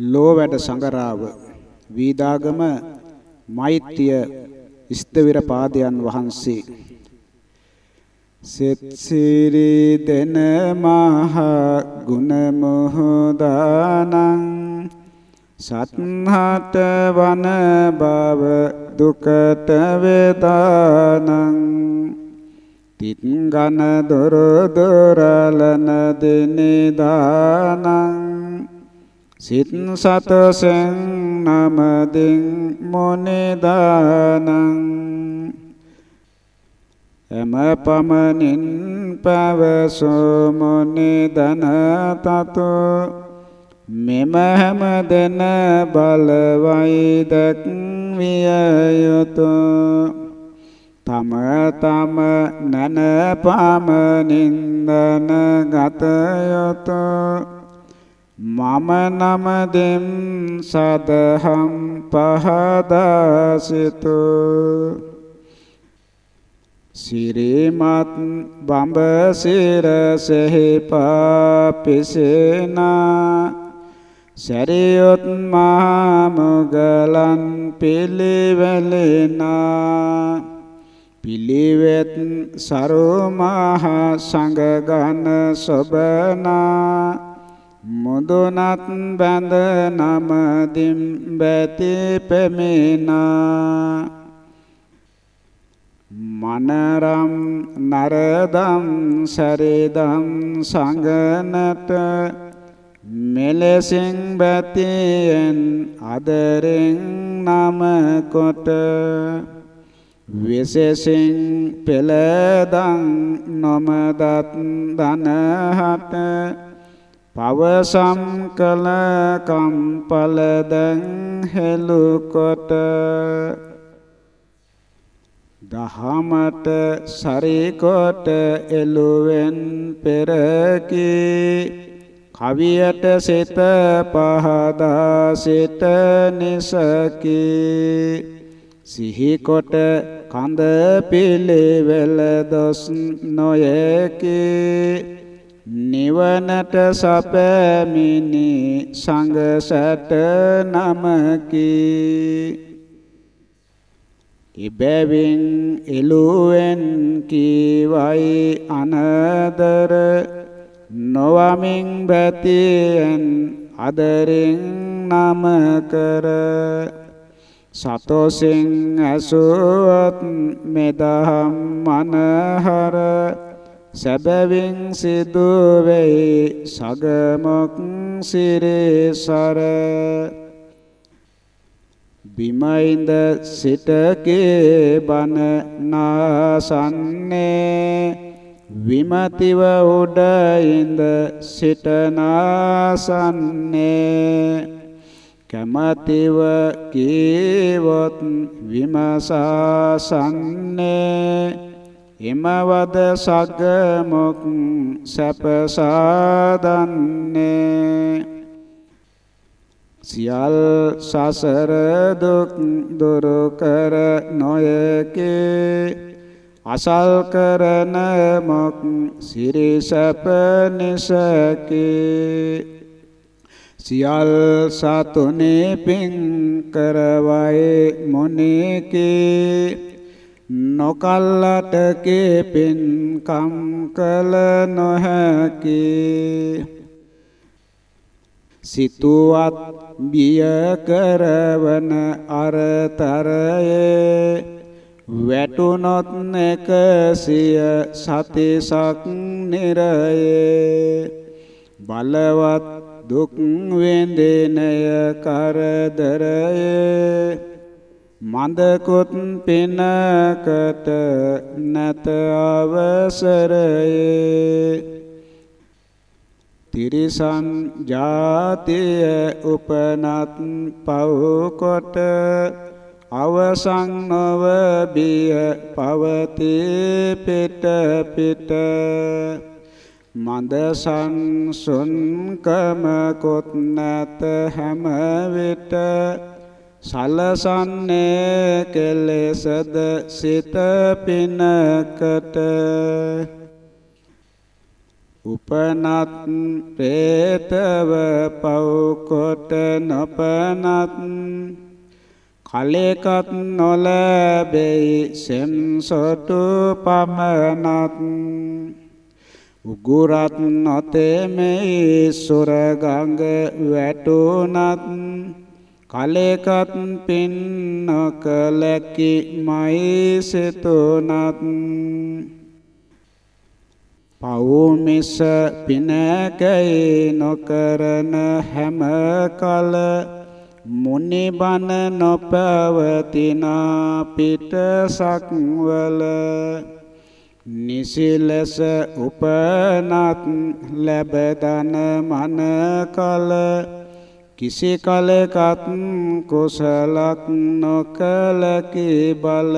ලෝවැඩ සංගරාව වීදාගම මෛත්‍රිය ස්තවිර පාදයන් වහන්සේ. සෙත් සිරි දෙන මහ ගුණ මොහදානං සත්හත වන බව දුකට වේදානං. තිත්ගන දොර දොරලන දිනදානං. සිත් සතසෙන් නමදින් මොනිදානං. එම පමනින් පවසෝ මොනිදන තතෝ. මෙම හැම දෙන බලවයි දැක්විය යුතුය තම තම නන පමනින්දන ගත යුතුය මම නම දෙම් සදහම් පහදාසිතු. සිරිමත් බඹ සිරසෙහි පාපිසේනා. සරියොත් මහා මුගලන් පිළිවෙලිනා. පිළිවෙත් සරුමහ සංගගන සොබනා. මුදුනත් බැඳ නමදිම් බැති පෙමිනා. මනරම් නරදම් සරිදම් සංගනට මෙලෙසින් බැතියෙන් අදරෙන් නම කොට විශේෂෙන් පෙළදන් නොමදත් දනහට පවසම් කළ කම්පලදන් හෙළු කොට දහමට සරිකොට එළුවෙන් පෙරකී. කවියට සිත පහදා සිත නිසකි. සිහි කොට කඳ පිළිවෙල දොස් නොයකි. නිවනට සපැමිනි සංගසට නමකි. ඉබැවින් එළුවෙන් කීවයි අනදර. නොවමින් බැතියෙන් අදරින් නම කර සතොසින් ඇසුවත් මෙදහම් මනහර. සැබවින් සිදු වෙයි සගමොක් සිරිසර බිමයින්ද සිටකේ බන නාසන්නේ. විමතිව උඩ ඉඳ සිටනාසන්නේ කැමැතිව කීවොත් විමසාසන්නේ එමවද සග්ගමොක් සැපසාදන්නේ සියල් සසර දුක් දුරු කර නොයකේ. අසල් කරන මොක් සිරිසප නිසකේ. සියල් සතුනේ පින් කරවයි මොනිකේ නොකල්ලට කේපින් කම් කල නොහැකි සිතුවත් බිය කරවන අරතරයේ වැටුනොත් එකසිය සතිසක් නිරයේ බලවත් දුක් වෙන්දෙනය කරදරයේ මන්දකොත් පිනකට නැත අවසරයේ. තිරිසන් ජාතිය උපනත් පව් කොට අවසන් නොව බිය පවතී පිට පිට. මන්ද සංසුන්කම කොත් නැත හැම විට සලසන්නේ කෙලෙසද සිත පිනකට. උපනත් പ്രേතව පව් කොට නොපනත්. කලෙකත් නොලැබෙයි සෙන්සොටු පමනත්. උගුරත් නොතෙමෙයි සුර ගඟ වැටුනත් කලෙකත් පින් නොකලකි මයි සිතුනත්. පවුමිස පිනකයි නොකරන හැම කල මුනි බන නොපවතිනා පිටසක්වල නිසිලස උපනත් ලැබදන මන කල කිසි කලකත් කුසලක් නොකලකි බල.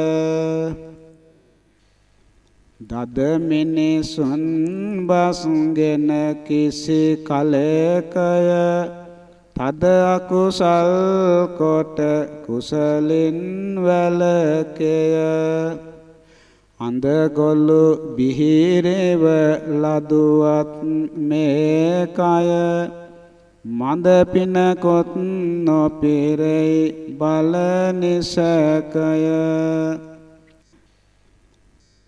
දද මිනිසුන් බස්ගෙන කිසි කලකය තද අකුසල් කොට කුසලින් වැලකය අඳගොල්ලු බිහිරෙව ලදුවත් මේ කය මන්ද පිනකොත් නොපිරෙයි බල නිසකය.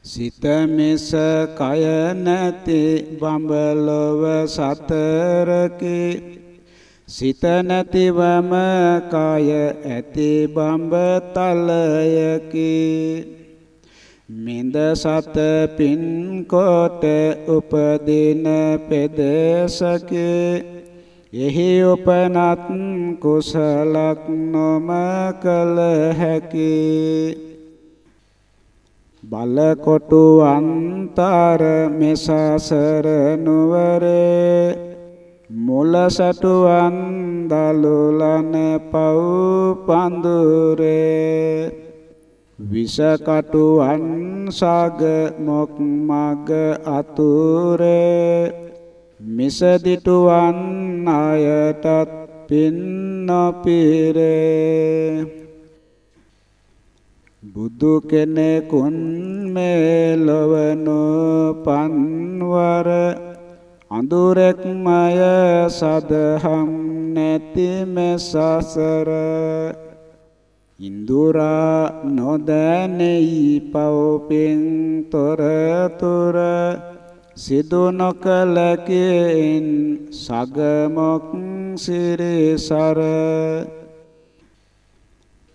සිත මිස කය නැති බඹලොව සතරකි. සිත නැතිවම කය ඇති බඹ තලයකි. මින්ද සත පින් කොට උපදින පෙදසකේ. එහි උපනත් කුසලක් නොම කල හැකි. බලකොටු අන්තර මෙසසර නුවරේ. මුල සටුවන් දලුලන පව් පඳුරේ. විසකටුවන් සග මොක් මග අතුරේ. මිසදිටුවන් අයටත් පින් නොපිරේ බුදු කෙනෙකුන් මෙලොවනු පන්වර අඳුරෙක්මය සදහම් නැති මෙසසර. ඉන්දුරා නොදැනෙයි පව්පින් තොරතුර සිදු නොකලකින් සගමොක් සිරිසර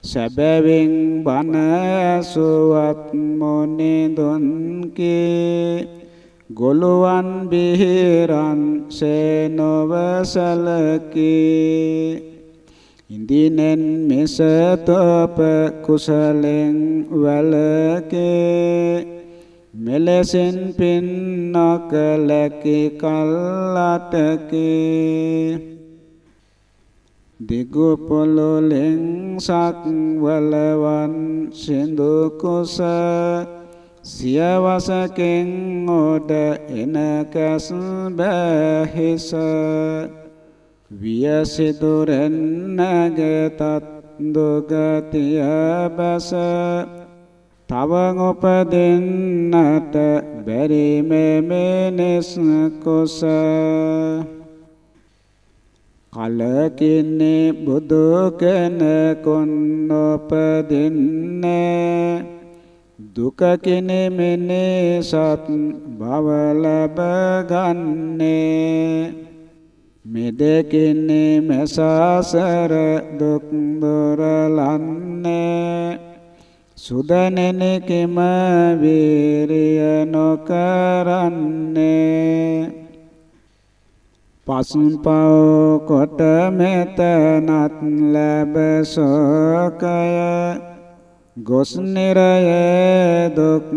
සැබවින් බන ඇසුවත් මොනිදුන්කි ගොළුවන් බිහිරන් සේනොවසලකි ඉන්දිනෙන් මෙසතොප කුසලෙන් වලකේ මෙලෙසින් පින් නොකලකි කල්ලටකි. දිගු පොළොලෙන් සක්වලවන් සිඳු කුස සියවසකින් ඔඩ එන කැස් බැහිස. වියසිදුරෙන් නැගතත් දුගතිය බැස. තවන් උපදින්නට බැරි මෙමෙනස් කුස. කලකින්නේ බුදු කෙනෙකුන් උපදින්නේ. දුක කිනෙමෙනේ සත් භව ලැබ ගන්නේ. මෙදකින්නේ මසසර දුක් දුරලන්නේ. සුදනෙනකෙම වීරිය නොකරන්නේ. පසුපව කොට මෙතනත් ලැබ සෝකය ගොස් නිරය දුක්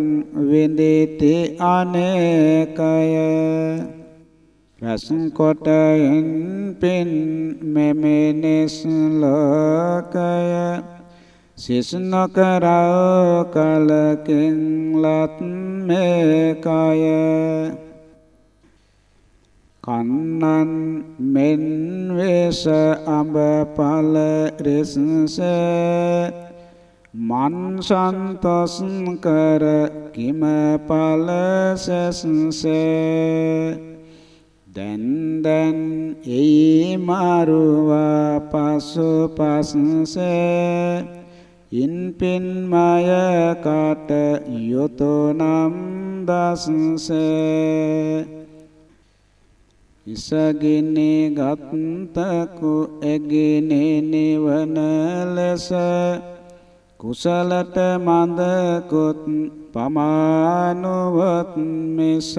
විඳිති අනේකය. රස කොටෙන් පින් මෙමෙනස් ලෝකය. සිස්නකරා කලකින් ලත් මේ කය කන්නන් මෙන් වේස අඹ පල රෙස්ස මන් සන්තොස් කර කිම පල සස්ස. දැන් දැන් එයි මාරුවා පසු පස්සේ. ඉන්පින් මය කට යොතනම් දස්සේ. ඉසගිනි ගත්තකු එගිනි නිවන ලෙස. කුසලට මන්දකුත් පමානුවත් මිස.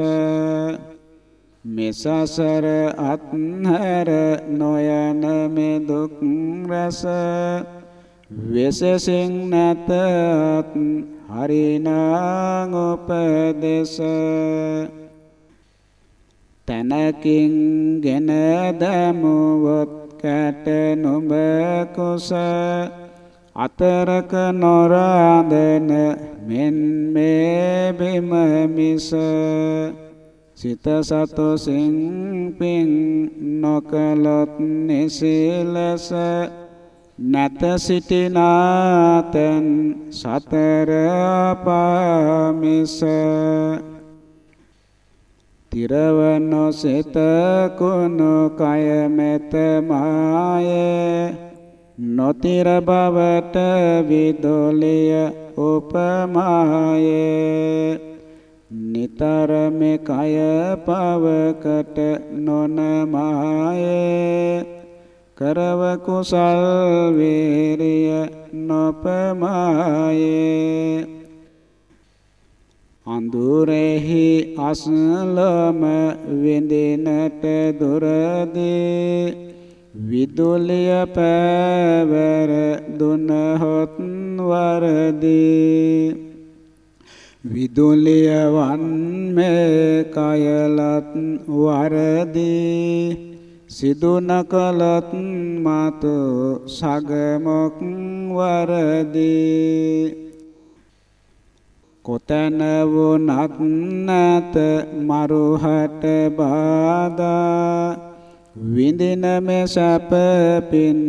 මෙසසර අත්හැර නොයන මේ දුක් රස. වෙසසින් නැතත් හරිනාං උපදේශ තනකින් ගෙන දමුවොත් කැට නුඹ කුස. අතරක නොරාදන මෙන් මේ බිම මිස. සිත සතොසින් පින් නොකලොත් නිසිලස නැත සිටිනාතන් සතර පාමිස. තිරවනොසිත කුණු කය මෙත මායේ. නොතිර බවට විදොලිය උපමායේ. නිතරම කය පවකට නොනමායේ. කරව කුසල් වීරිය නොපමායේ. අඳුරෙහි අසලම විඳිනට දුරදී විදුලිය පෑවර දුනහොත් වරදී. විදුලිය වන්මේ කයලත් වරදී. සිදු නකලත් මතු සගමොක් වරදී. කොතැන වුණත් නැත මරුහට බාදා විඳින මේ සැප පින්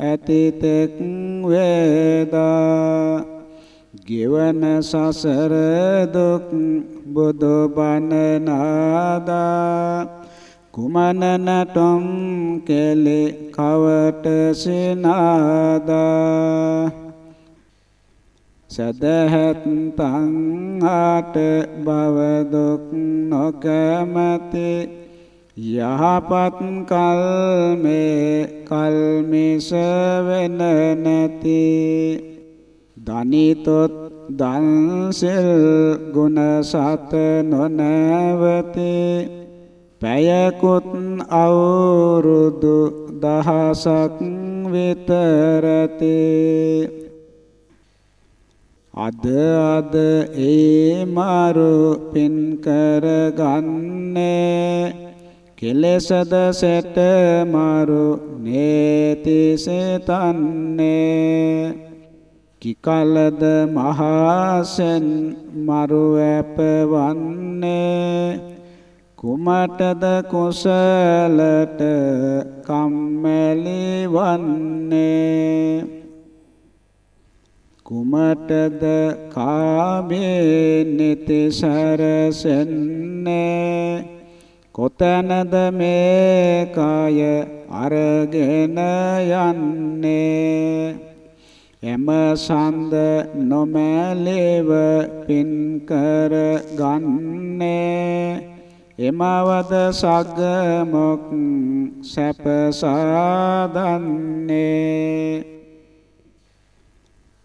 ඇතිතෙක් වේදා. ගෙවන සසර දුක් බුදු බණ නාදා. කුමන නටොම් කෙලි කවට සිනාදා. සදහත් තං ආට බව දුක් නොකමැති. යහපත් කල්මේ කල්මිස වෙන නැති. දනිතොත් දන්සෙල් ගුණ සත නොනවති. පැයකුත් අවුරුදු දහසක් විතරති. අද අද ඒ මාරු පින් කරගන්නේ. කෙලෙසද සෙට මාරු නේතිසතන්නේ කිකලද මහසෙන් මරු ඇපවන්නේ. කුමටද කුසලට කම්මැලි වන්නේ? කුමටද කාමේ නිතිසරසෙන්නේ කොතැනද මේ කය අරගෙන යන්නේ? එම සඳ නොමැලෙව පින් කර ගන්නේ? එමවද සග්ගමොක් සැප සාදන්නේ.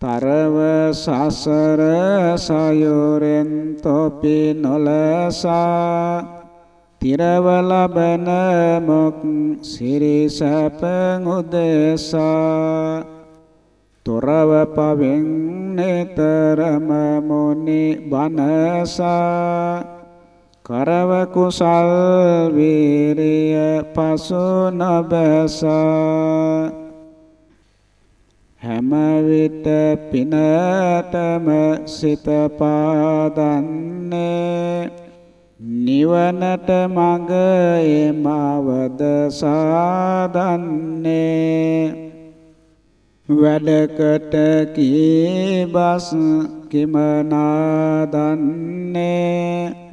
තරව සසර සයොරෙන් තොපි නොලසා. තිරව ලබන මොක් සිරිසප උදෙසා. තොරව පවෙන් නතරම මොනි බනසා. කරව කුසල් වීරිය පසු නොබසා හැම විට පිනටම සිත පාදන්නේ නිවනට මඟ එමවද සාදන්නේ. වැඩකට කීබස් කිමනාදන්නේ නිරයට වන් කලදෝ තොප දන්නේ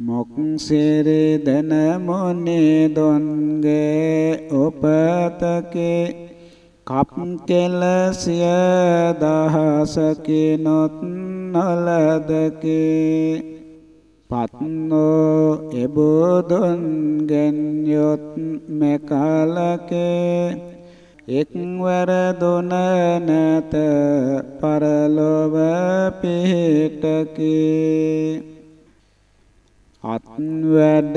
මොක් සිරි දන මොනේ දොන්ගේ උපතකේ? කප් කෙලසිය දහසකිනොත් නලදකේ. පත්නෝ එබෝදොන් ගෙන්යොත් මෙකලකේ. එක්වර දුන නැත පරලොව පිහිටකි. අත් වැඩ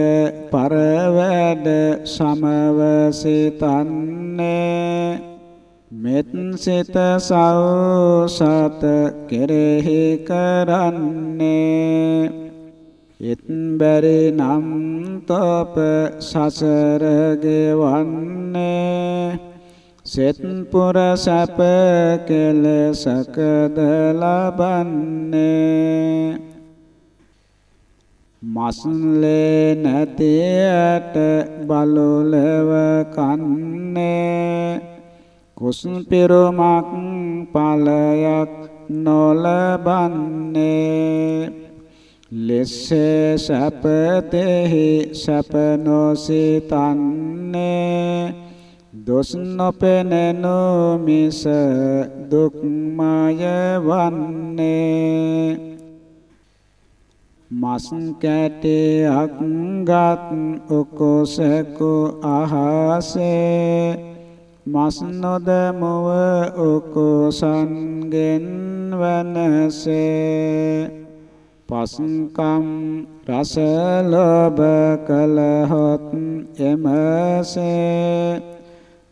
පර වැඩ සමවසිතන්නේ මෙත් සිත සෞසත කෙරෙහි කරන්නේ. ඉත් බැරි නම් තොප සසර ගෙවන්නේ. සෙත් පුර සැප කෙලසකද ලබන්නේ? මස්ලේ නැතියට බලුලව කන්නේ? කුසුම් පිරුමක් ඵලයක් නොලබන්නේ? ලෙස්සේ සැපතෙහි සැප නොසිතන්නේ? දොස් නොපෙනෙනු මිස දුක්මය වන්නේ මස් කැටයක් ගත් උකුසකු අහසේ. මස් නොදමුව උකුසන්ගෙන් වනසේ. පස්කම් රස ලොබ කලහොත් එමසේ.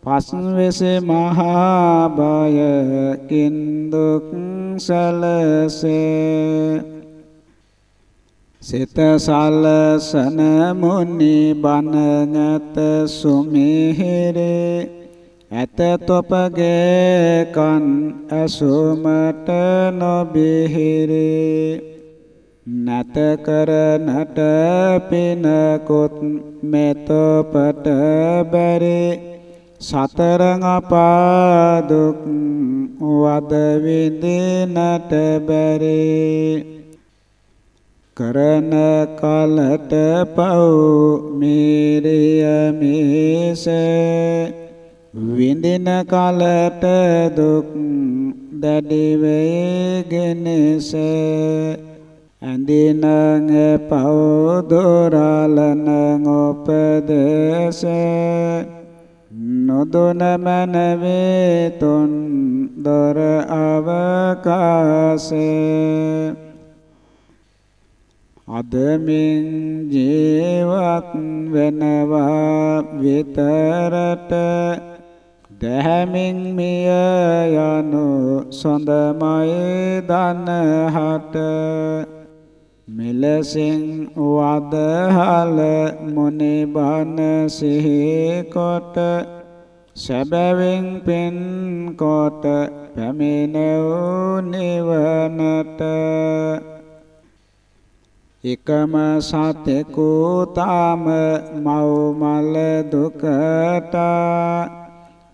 පස්වෙස මහා බයකින් දුක් සලසේ. සිත සලසන මුනි බණගත සුමිහිරේ. ඇත තොපගේ කන් ඇසුමට නොබිහිරේ. නැත කරනට පිනකොත් මෙතොපට බැරේ. සතරං අපා දුක් වද විඳිනට බැරේ. කරන කලට පව් මීරිය මිස විඳින කලට දුක් දැඩි වේගෙනස. ඇඳිනං පව් දොරලන ඔපදේශ නොදොන මනවේ තුන් දොර අවකාශේ අදමින් ජීවත් වෙනවා විතරට දැහැමින් මිය යනු සොඳමයි දනහට. මෙලසින් වදහල මුනි බණ සිහි කොට සැබවින් පින් කොට පැමිණෙව් නිවනට. එකම සතෙකු තාම මව් මල දුකට.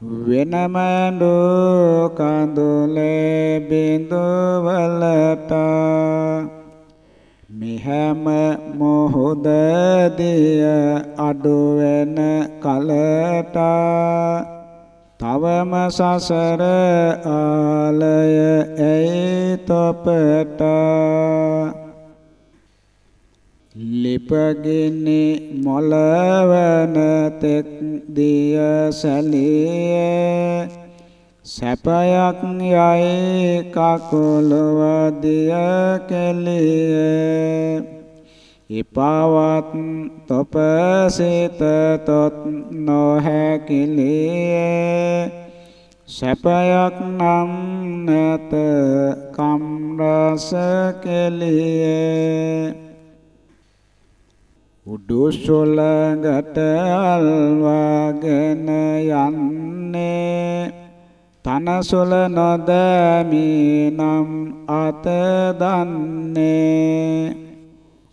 වෙනම දුකඳුලේ බිඳුවලට. මෙහැම මොහොත දිය අඩු වෙන කලට තවම සසර ආලය ඇයි තොපට? ලිපගිනි මොලවන තෙක් දිය සැලියේ. සැපයක් යයි කකුලවදිය කෙලිය. ඉපවත් තොප සිත තොත් නොහැකිලිය. සැපයක් නම් නැත කම් රස කෙලිය. උඩුසොලඟට අල්වාගෙන යන්නේ තනසොල නොදමි නම් අත දන්නේ.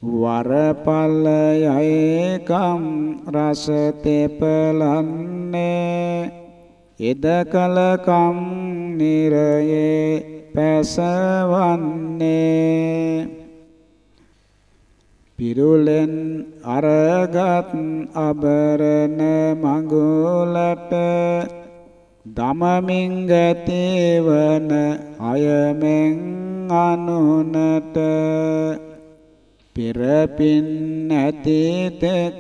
වරපල යයි කම් රස තෙපලන්නේ. එදකල කම් නිරයේ පැසවන්නේ. පිරුලෙන් අරගත් අබරණ මඟුලට දමමින් ගතිවන අයමෙන් අනුනට පෙරපින් ඇති තෙක්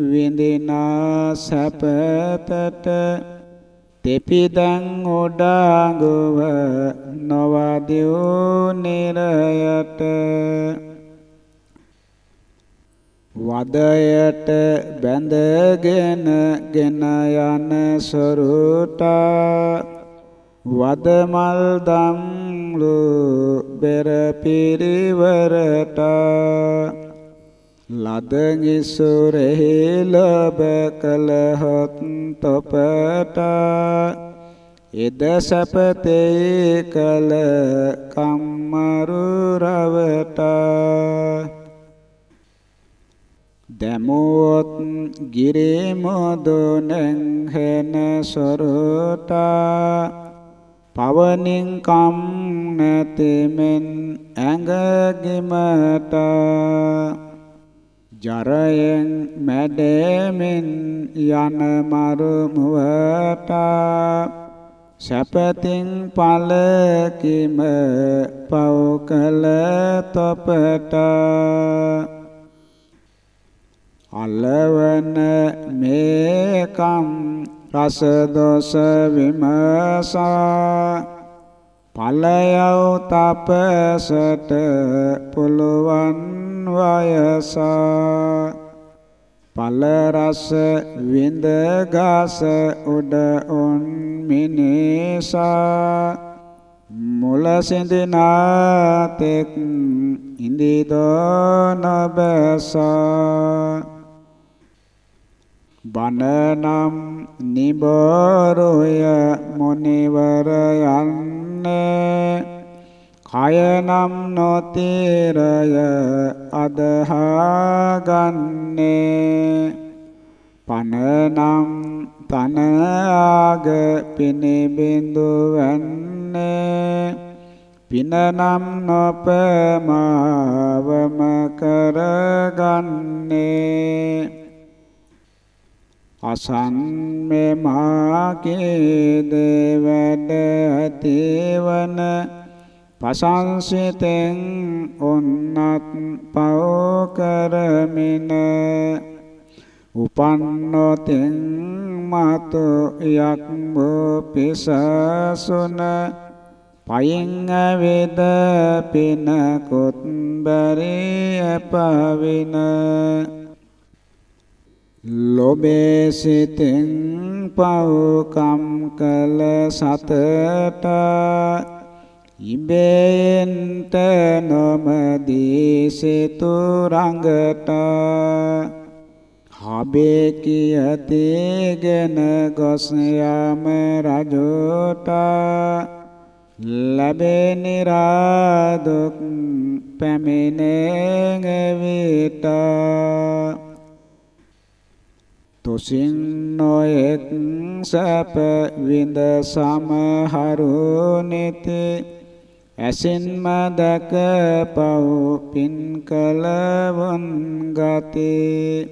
විඳිනා සැපතට තෙපිදන් උඩඟුව නොවදිව් නිරයට වදයට බැඳගෙන ගෙන යන සොරුටා වදමල් දම්ලු බෙර පිරිවරට ලදගිසුරෙහි ලබ කළහොත් තොපට එද සපතේ කළ කම්මරු රවටා දැමුවොත් ගිරේ මොදුනෙන් හෙන සොරෝටා පවනින් කම් නැතිමෙන් ඇඟගිමට ජරයෙන් මැඩෙමින් යන මරුමුවට සැපතින් පලකිම පව් කළ තොපට අලවන මේකම් රස දොස විමසා ඵලයව තපසට පුළුවන් වයසා ඵල රස විඳ ගස උඩ උන් මිනිසා මුල සිඳිනාතෙක් ඉඳිදෝ නබසා බණනම් නිබරොය මොනිවර යන්නේ. කයනම් නොතේරය අදහා ගන්නේ පනනම් තන ආග පිනිබිඳු වන්නේ. පිනනම් නොපමාවම කරගන්නේ. අසන්මෙ මාගේ දේවැඩ ඇතිවන පසංසිතෙන් ඔන්නත් පව කරමින උපන්නොතින් මතු යක්බෝ පිසසුන පයින් ඇවිද පිනකොත් බැරි අපවින ලොබේ සිතෙන් පව්කම් කළ සතට ඉබේන්ට නොමදී සිතු රඟට හබේ කියතිගෙන ගොස් යාම රජුට ලැබේ නිරාදුක් පැමිණෙන විට තුසින් නොයෙක් සැප විඳ සමහරු නෙති. ඇසින්ම දැක පව් පින් කලවන් ගතේ.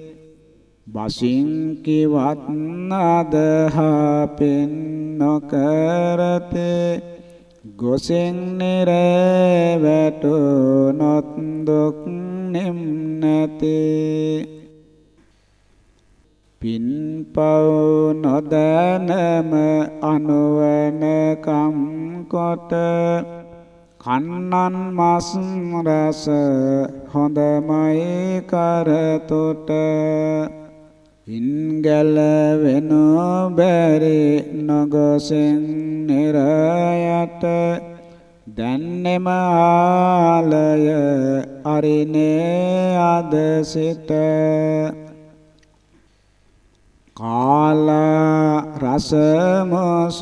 බසින් කිවත් අදහා පින් නොකරතේ. ගොසෙන් නිරවැටු නොත් දුක් නිම්නතේ. පින්පව් නොදැනම අනුවන කම් කොට කන්නන් මස් රස හොඳමයි කරතොට. ඉන්ගල වෙනු බැරි නොගොසෙන් නිරයට දැන්නෙම ආලය අරිනේ අද සිට. කාල රස මොස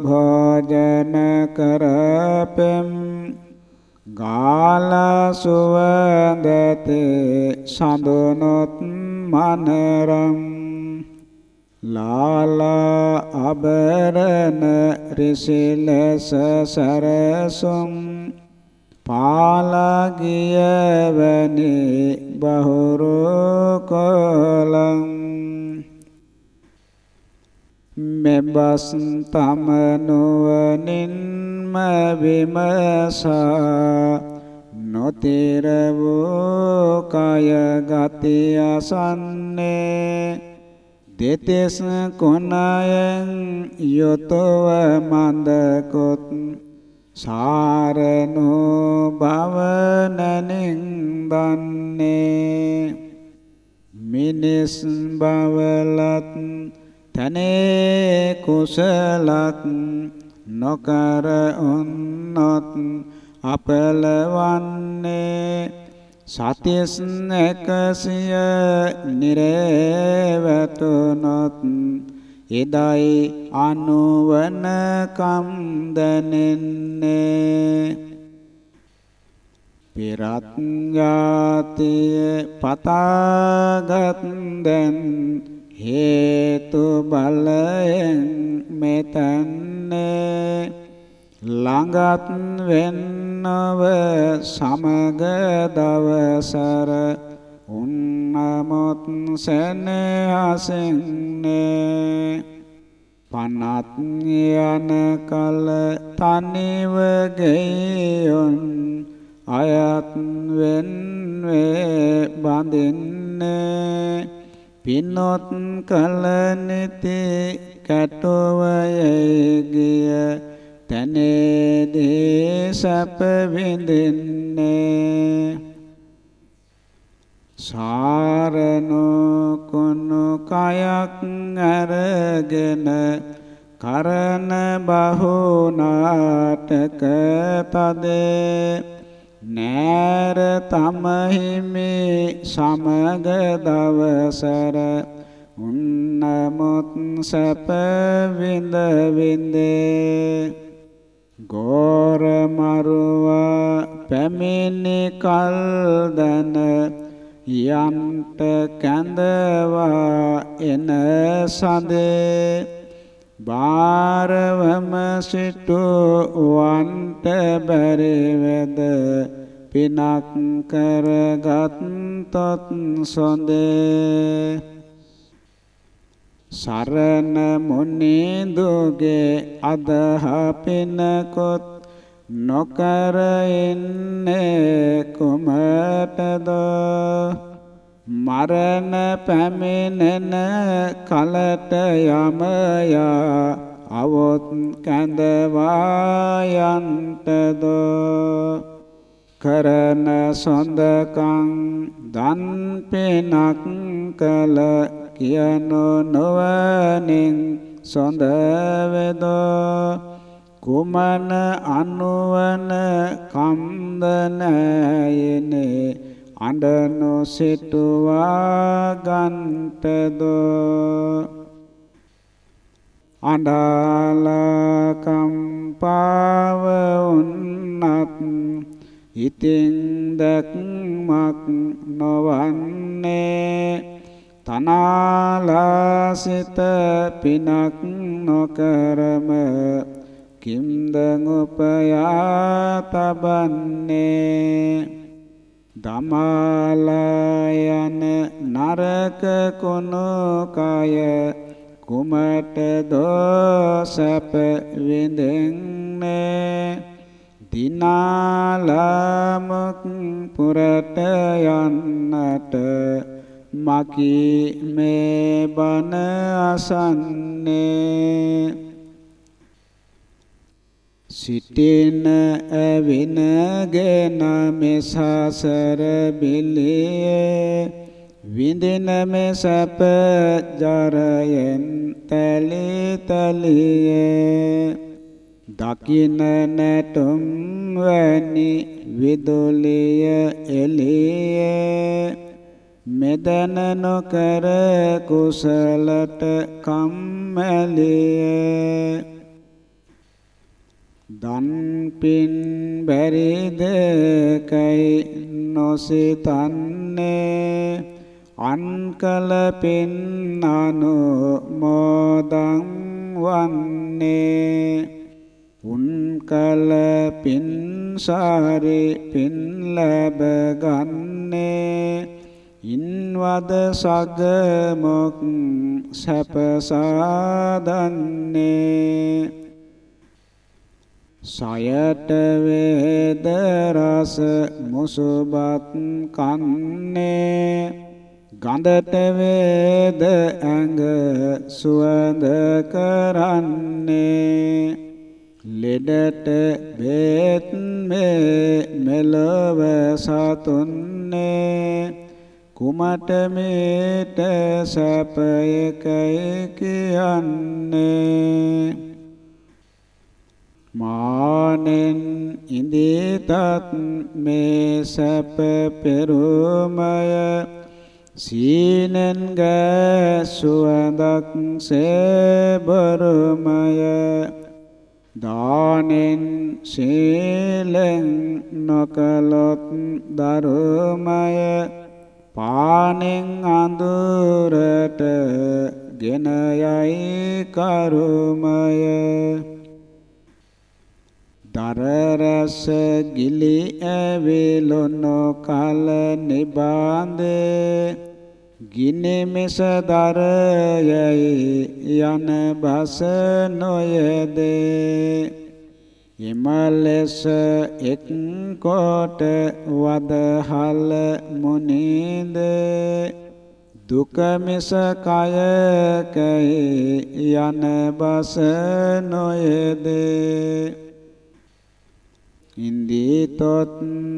භෝජන කරපෙම් ගාල සුවඳතේ සඳනොත් මනරම් ලාලා අබරණ රිසිලස සරසුම් පාලගියවනි බහුරු කොලං මෙබස් තම නුවණින්ම විමසා නොතේර වූ කය ගති අසන්නේ. දෙතෙස් කොනයෙන් යොතව මන්දකොත් සාරනෝ භවනනින් දන්නේ. මිනිස් බවලත් තනේ කුසලත් නොකර උන්නොත් අපලවන්නේ සතිස් එකසිය නිරවතුනොත් එදයි අනුවන කම් දැනෙන්නේ. පිරත් ඥාතිය පතාගත් දැන් හේතු බලයෙන් මෙතන්නේ ළඟත් වෙන්නව සමග දවසර උන්නමොත් සෙනෙහසින්නේ පනත් යන කල තනිව ගෙයොන් අයත් වෙන්වේ බඳින්නේ පිනොත් කල නිති කැටුවයේ ගිය තනේදී සැප විඳින්නේ. සාරනෝ කුණු කයක් අරගෙන කරන බහුනාටක පදේ. නෑර තමහිමි සමග දවසර උන්නමුත් සැප විඳ විඳේ. ගෝර මරුවා පැමිණි කල් දන යන්ට කැඳවා එන සඳේ. බාරවම සිටු වන්ට බැරි වෙද පිනක් කරගත් තොත් සොඳේ. සරණ මුනි දුගේ අදහ පිනකොත් නොකර ඉන්නේ කුමටද? මරණ පැමිණෙන කලට යමයා අවොත් කැඳවා යන්ටද? කරන සොඳකම් දන් පිනක් කල කියනු නොවනින් සොඳ වෙද. කුමන අනුවන කම්ද නැයනේ අඬනු සිටුවා ගන්ටද අඬාලා කම්පාව උන්නත් ඉතින් දැක්මක් නොවන්නේ. තනාලාසිත පිනක් නොකරම කිම්ද උපයා තබන්නේ. දමාලයන නරක කුණු කය කුමට දෝසප විඳින්නේ? දිනාලමුක් පුරට යන්නට මකී මේ බන අසන්නේ. සිටින ඇවිනගෙන මෙසසර බිලියේ විඳින මෙසප ජරයෙන් තලි තලියේ. දකින නැටුම් වැනි විදුලිය එළියේ. මෙදන නොකර කුසලට කම්මැලිය. දන් පින් බැරිද කයි නොසිතන්නේ. අන්කල පින් අනුමෝදන් වන්නේ. උන්කල පින් සාරි පින් ලැබ ගන්නේ. ඉන්වද සගමොක් සැපසාදන්නේ සයට වේද රස මුසුබත් කන්නේ. ගඳට වේද ඇඟ සුවඳ කරන්නේ. ලෙඩට බේත් මේ මෙලව සතුන්නේ. කුමට මේට සැපයකයි කියන්නේ. මානෙන් ඉඳීතත් මේ සැප පෙරුමය. සීනෙන් ගෑසුවඳක් සේබරුමය. දානෙන් සීලෙන් නොකලොත් දරුමය පානෙන් අඳුරට ගෙන යයි කරුමය. දරරස ගිලි ඇවිලොනො කල නිබාඳේ ගිනිමිස දරයයි යන බස නොයදේ? එමලෙස එක් කොට වදහල මුනිද? දුක මිස කයකයි යන බස නොයදේ? ඉන්දීතොත්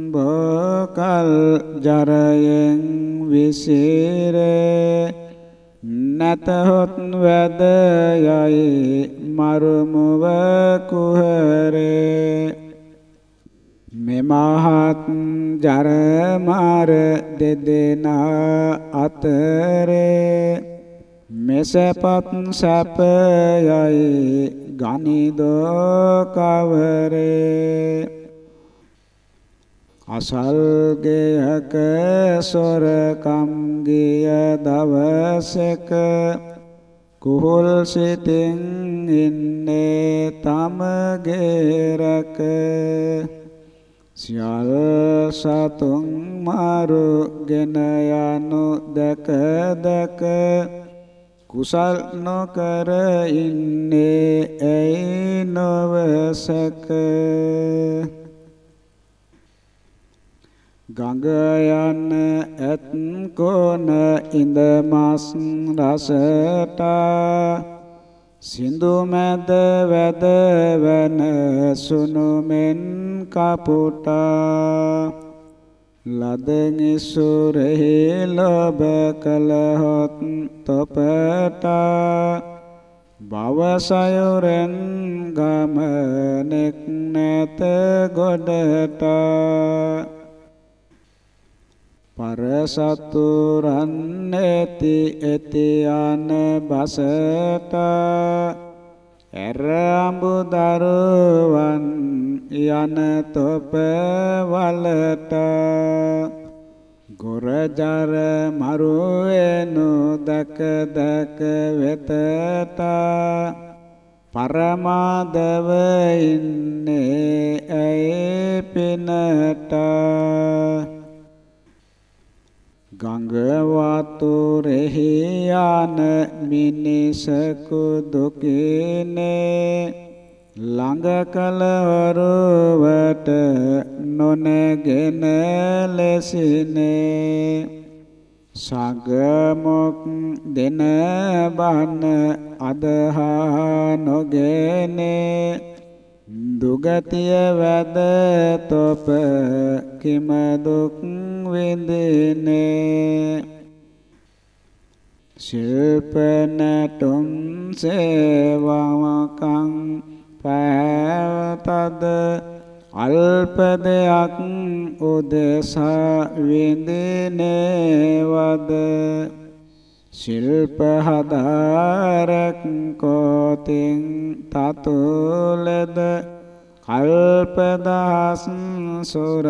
බෝකල් ජරයෙන් විසිරේ. නැතහොත් වැද යයි මරුමුව කුහරේ. මෙමහත් ජරමාර දෙදෙනා අතරේ. මෙසපත් සැපයයි ගනිදෝ කවරේ. අසල්ගයක සොරකම් ගිය දවසක කුහුල් සිතින් ඉන්නේ තමගේරක සියල් සතුන් මාරුගෙන යනු දැක දැක කුසල් නොකර ඉන්නේ ඇයි නොවසක? ගඟ යන ඇත් කොන ඉඳ මස් රසට සිඳු මැද වැද වන සුනු මෙන් කපුටා ලදෙන් ඉසුරෙහි ලොබ කලහොත් තොපට භවසයුරෙන් ගමනෙක් නැත ගොඩට පරසතුරන් ඇති ඇති යන බසට ඇර අඹු දරුවන් යන තොප වලට ගොරජර මරු එනු දක දක වෙතට පරමාදව ඉන්නේ ඇයි පිනට ගඟ වතුරෙහි යන මිනිසකු දුකිනේ. ළඟ කලවරුවට නොනගෙන ලෙසිනේ. සගමොක් දෙන බන අදහා නොගෙනේ. දුගතිය වැද තොප කිම දුක් විඳිනේ ශිල්ප නැටුම් සේවමකං පැවතද අල්ප දෙයක් උදෙසා විඳිනේවද? ශිල්ප හදාරක් කෝතෙන් තතුලද කල්පදහස් සොර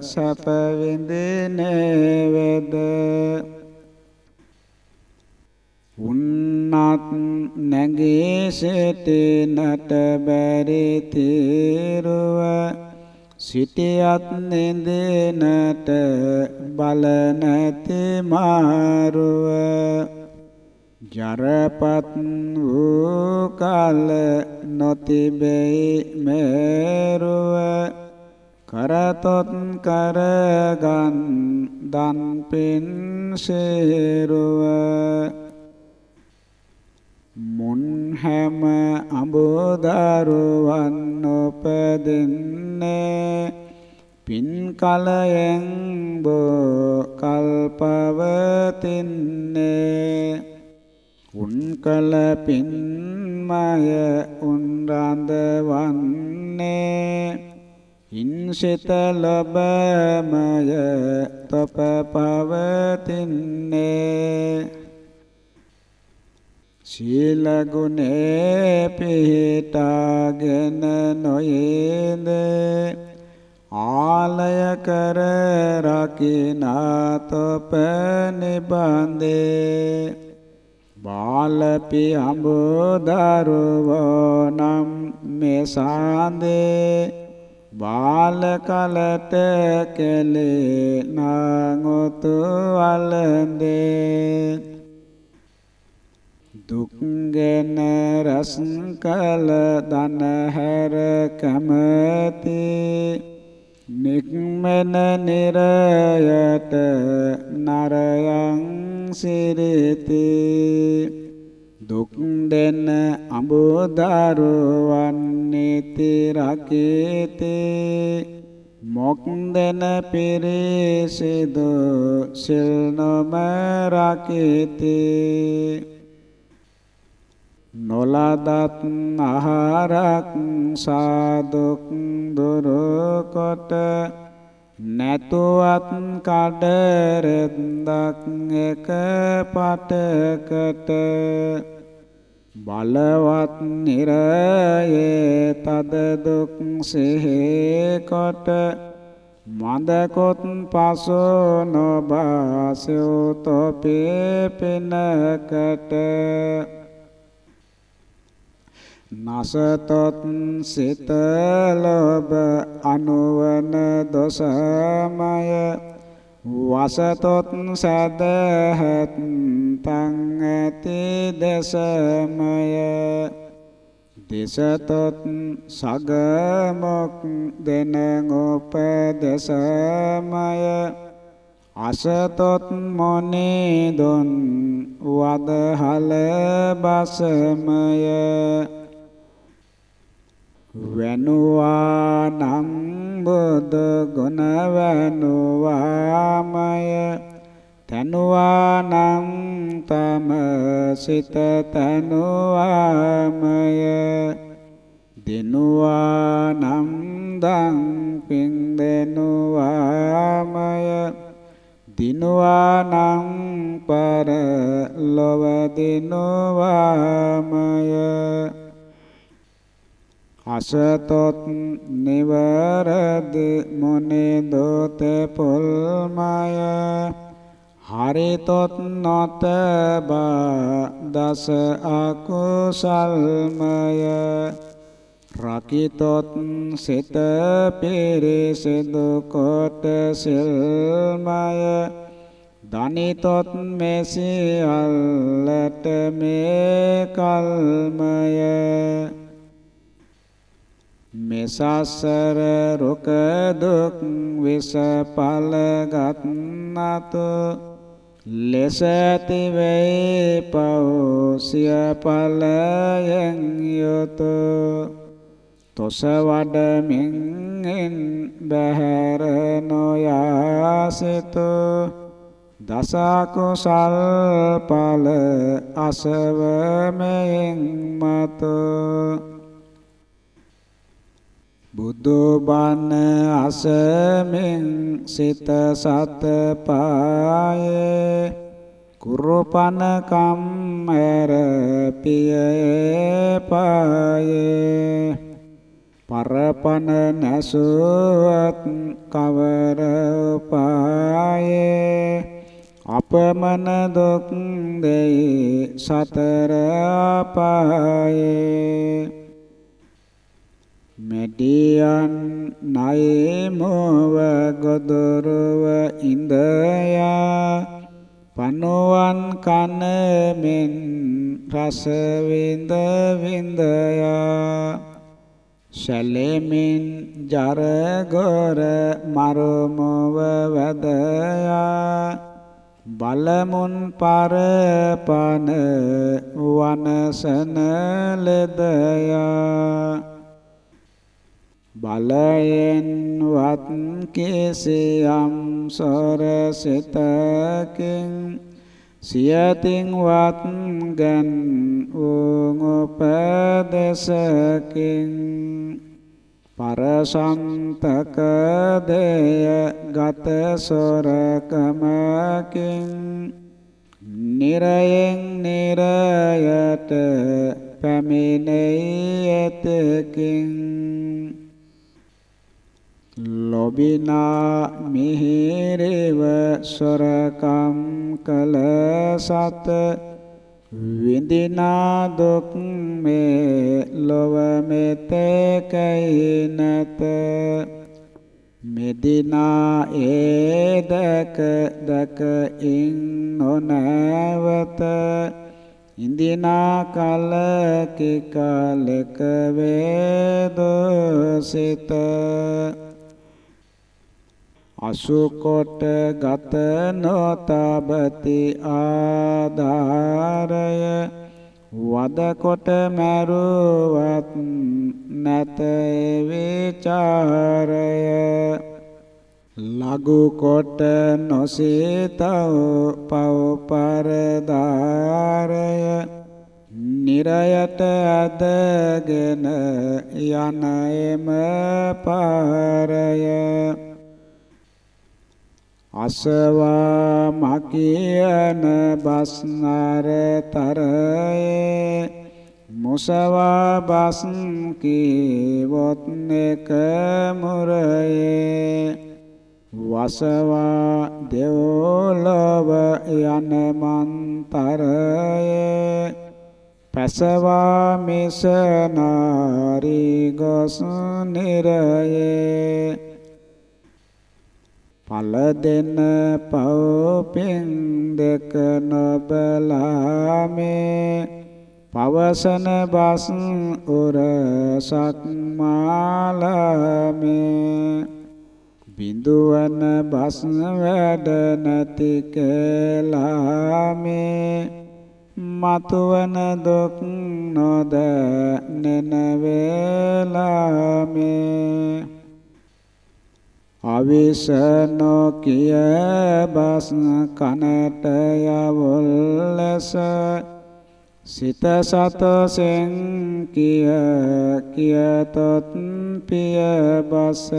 සැප විඳිනේවද? උන්නත් නැගී සිටිනට බැරි තීරුව සිටියත් නිදිනට බල නැති මාරුව. ජරපත් වූ කල නොතිබෙයි මේරුව. කරතොත් කරගන් දන් පින් සේරුව. මුන් හැම අඹදරුවන් උපදින්නේ පින් කලයෙන් බෝ කල්පවතින්නේ. උන් කල පින්මය උන් රඳවන්නේ. හින්සිත ලබමය තප පවතින්නේ. සීල ගුණේ පිහිටාගෙන නොයේද? ආලය කර රකිනා තොප නිබන්දේ. බාලපි අඹ දරුවෝ නම් මෙසාන්දේ බාල කලට කෙලේ නාගොතු අලඳේ. දුක්ගෙන රස කල දන හැර කැමති. නික්මන නිරයට නරයන් සිරිති. දුක් දෙන අඹදරුවන් නීති රකිති. මොක් දෙන පිරිසිදු සිල් නොම රකිති. නොලදත් ආහාරක් සාදුක් දුරු කොට නැතුවත් කඩරෙන්දක් එක පටකට බලවත් නිරයේ තද දුක් සිහි කොට මන්දකොත් පසෝ නොබාසෝ තොපේ පිනකට නසතොත් සිත ලොබ අනුවන දොසමය. වසතොත් සදහත් තං ඇති දසමය. දෙසතොත් සගමොක් දෙන උපදසමය. අසතොත් මොනේ දොන් වදහල බසමය. වෙනුවා නම් බුද ගුණ වෙනුවාමය. තනුවා නම් තම සිත තනුවාමය. දිනුවා නම් දන් පින් දෙනුවාමය. දිනුවා නම් පර ලොව දිනුවාමය. අසතොත් නිවරද මොනේ දෝත පොල්මය. හරිතොත් නොත බා දස අකුසල්මය. රකිතොත් සිත පිරිසිදු කොට සිල්මය. දනිතොත් මෙසියල්ලට මේ කල්මය. මෙසසර රුක දුක් විස පලගත් නතු ලෙස ඇති වේ පෞසිය පලයෙන් යුතු. තොස වඩමින් බහැර නොයාසිතු. දස කුසල් පල අසවමෙන් මතු. බුදු බණ අසමින් සිත සත පායේ. කුරුපන කම් ඇර පියේ පායේ පරපන නැසුවත් කවර පායේ අපමණ දුක් දෙයි සතර අපායේ. මෙඩියන් නයි මොව ගොදරුව ඉඳයා පනුවන් කන මෙන් රස විඳ විඳයා ශලෙමින් ජරගොර මරුමව වැදයා බලමුන් පරපන වනසන ලෙදයා බලයෙන් වත් කිසියම් සොරසිතකින් සියතින් වත් ගන් උං උපදසකින් පරසන්තක දේය ගත සොරකමකින් නිරයෙන් නිරයට පැමිණෙයි ඇතකින් ලොබිනා මිහිරව සොරකම් කළ සත විඳිනා දුක් මේ ලොව මෙතකයි නැත. මෙදිනා ඒ දක දක ඉන් නොනවත. ඉන්දිනා කල කිකලක වේදසිත. අසුකොට ගත නොතබති ආධාරය. වදකොට මරුවත් නැත විචාරය. ලඝු කොට නොසිතව පව පරදාරය නිරයට ඇදගෙන යන එම පාරය. අසවා මකියන බස්නර තරයේ මුසවා බස් කීවොත් එක මුරයේ වසවා දෙව්ලොව යන මන්තරයේ පැසවා මිස නාරි ගොස් නිරයේ ඵල දෙන පවපෙන් දෙක නොබලාමේ. පවසන බස් උරසක් මාලාමේ. බිඳුවන බස් වැඩ නැති කලාමේ. මතුවන දුක් නොද නෙන වේලාමේ. අවිසනෝ කිය බස් කනට යවල් ලෙස සිත සතසෙන් කිය කියතොත් පිය බස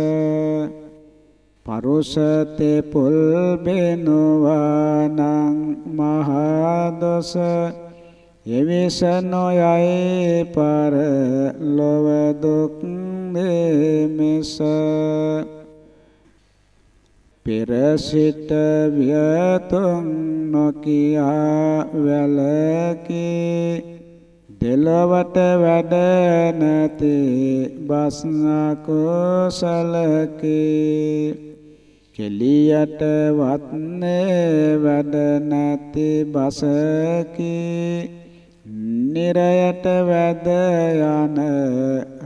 පරුසතේ පුල් බෙනුවානං මහදොස එවිස නොයයි පර ලොව දුක් දෙමෙස පෙර සිට වියතුන් නොකියා වැලකී දෙලවට වැඩ නැති බස්නා කුසලකී. කෙලියට වත්නේ වැඩ නැති බසකී. නිරයට වැද යන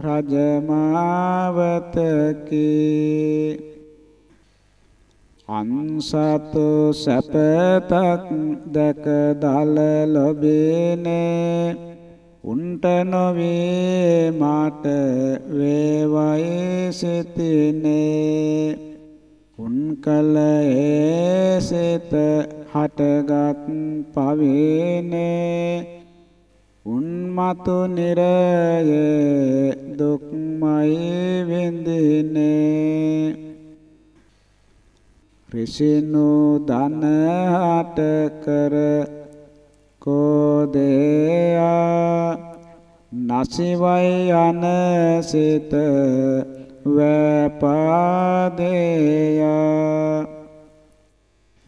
රජමාවතකී අන්සතු සැපතක් දැක දල ලොබේනේ. උන්ට නොවේ මාට වේවයි සිතිනේ උන් කල ඒසිත හටගත් පවේනේ. උන් මතු නිරයේ දුක්මයි විඳිනේ රිසිනු දන හට කර කෝදේයා නසිවයි අනසිත වපාදේයා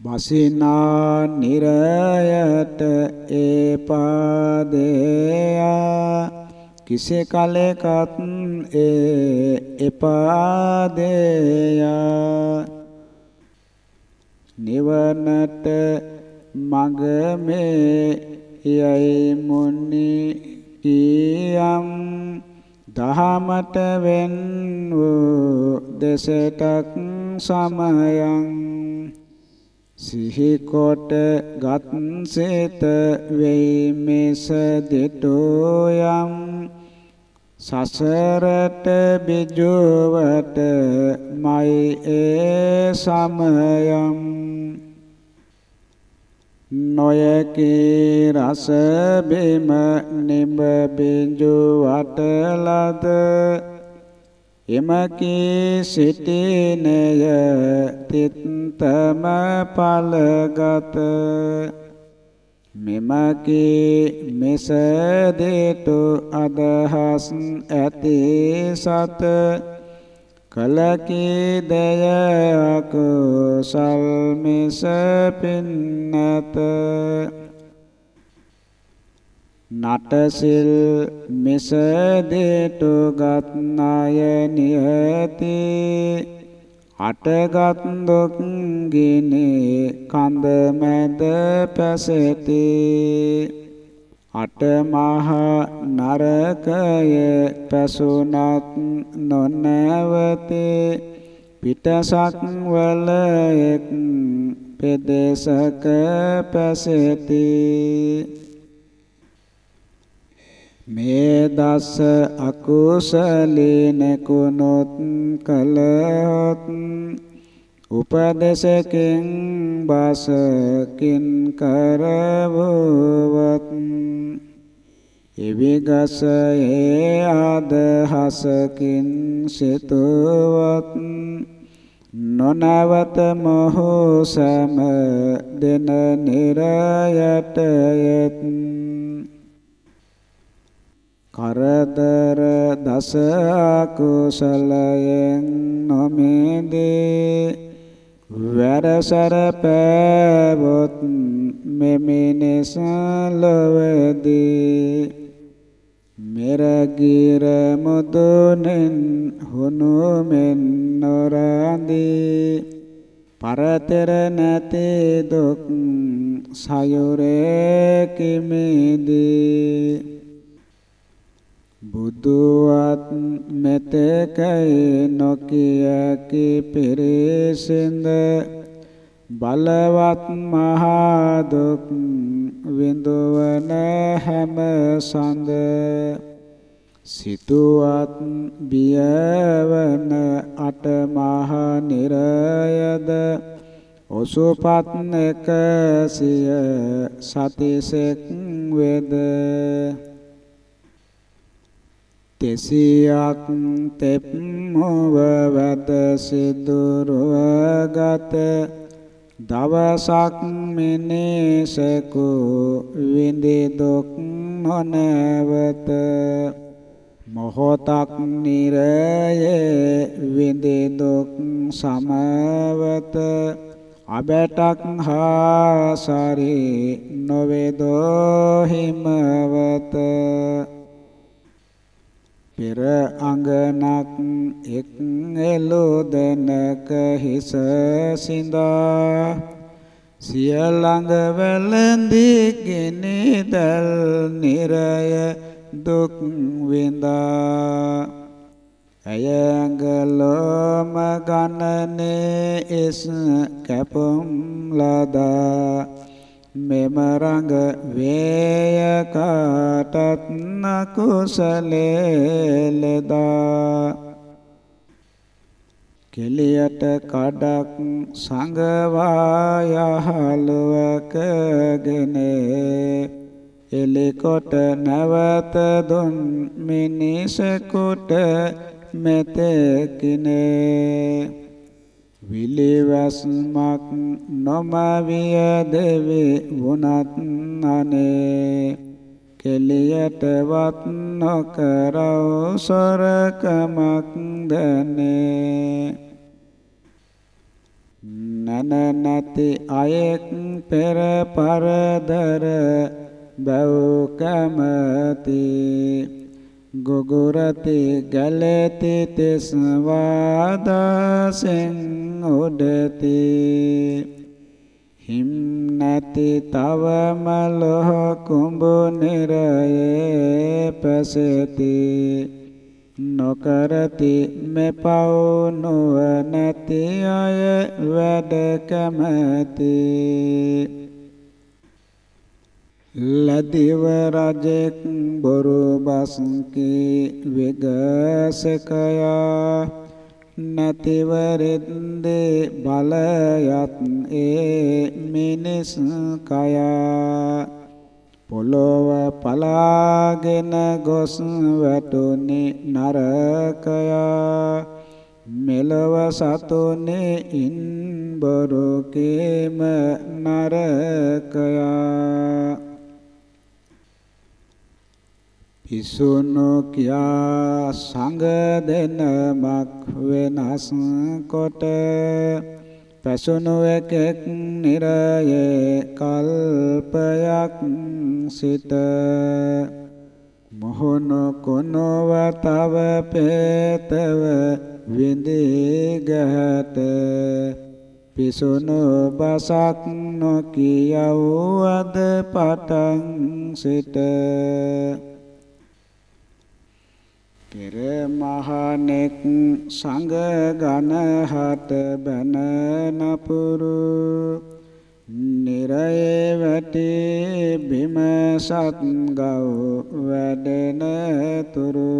බසිනා නිරයට ඒ පාදේයා කිසි කලෙකත් ඒ එපාදේයා නිවනට මඟ මේ යයි මුනි කියම්. දහමට වෙන් වූ දෙසටක් සමයං සිහි කොට ගත් සේත වෙයි මෙස දෙටෝ යම් සසරට බිජුවට මයි ඒ සමයම්. නොයකී රස බිම නිඹ බිජු වටලද එමකී සිටිනය තිත්තම පලගත මෙමකී මෙස දෙතු අදහස් ඇති සත කලකී දයක සල්මිස පින්නත නටසිල් මෙස දෙතු ගත් ණය නියති අටගත් දුක් ගිනේ කඳ මැද පැසෙති. අටමහ නරකය පැසුනත් නොනැවතේ. පිටසක් වල එක් පෙදෙසක පැසෙති. මේ දස අකුසලේ නැකුණොත් කලහොත් උපදේශකින් බසකින් කරවවත් එවිගසයේ අදහසකින් සිතුවත් නොනවත මොහු සම දෙන නිරයට යෙත් කරදර දස කුසලයෙන් නොමෙදී වැරසර පෑවොත් මෙමිනිස ලොවදී. මෙරගිර මුදුනෙන් හුනුමෙන් නොරඳී. පරතර නැති දුක් සයුරේ කිමිදී. බුදුවත් මෙතකයි නොකියකි පිරිසිඳ. බලවත් මහා දුක් විඳවන හැම සඳ. සිතුවත් බියවන අට මහ නිරයද. ඔසුපත් එකසිය සතිසෙක් වේද. තෙසියක් තෙප් මොව වැද සිදුරුවගත. දවසක් මිනිසෙකු විඳි දුක් නොනවත. මොහොතක් නිරයේ විඳි දුක් සමවත. අබටක් හා සරි නොවේදෝ හිමවත. පෙර අඟනක් එක් එළොදනක හිස සිඳා. සියලඟ වැළඳිගෙන දල් නිරය දුක් විඳා. අයංගලෝම ගණනේ එස් කැපුම් ලදා. මෙම රඟ වේය කාටත් නකුසලේ ලෙදා කෙලියට කඩක් සංගවා යහලුවකගෙන එලිකොට නැවත දුන් මිනිසෙකුට මෙතෙකිනේ විලිවස්මක් නොමවිය දෙවි වුණත් අනේ කෙලියටවත් නොකරව සොරකමක් දනේ. නන නැති අයෙක් පෙර පරදර බැව් කැමති. ගොගුරති ගැලති තෙස් වාදසෙන් උඩති. හිම් නැති තවම ලොහ කුඹු නිරයේ පැසති. නොකරති මෙපව් නුවණැති අය වැඩ කැමැති. ලදිව රජෙක් බොරු බස්කී විගසකයා. නැතිවරෙද්දේ බලයත් ඒ මිනිස් කයා. පොළොව පලාගෙන ගොස් වැටුනි නරකයා. මෙලව සතුනේ ඉන් බොරු කේම නරකයා. පිසුනු කියා සංග දෙනමක් වෙනස් කොට පැසුණු එකෙක් නිරයේ කල්පයක් සිට මොහොන කොනව තව පෙතව විඳී ගහත. පිසුණු බසක් නොකියව් අද පටන් සිට පෙර මහණෙක් සංඝ ගණහට බැන නපුරු. නිරයේ වැටි බිම සත් ගව් වැඩෙන තුරු.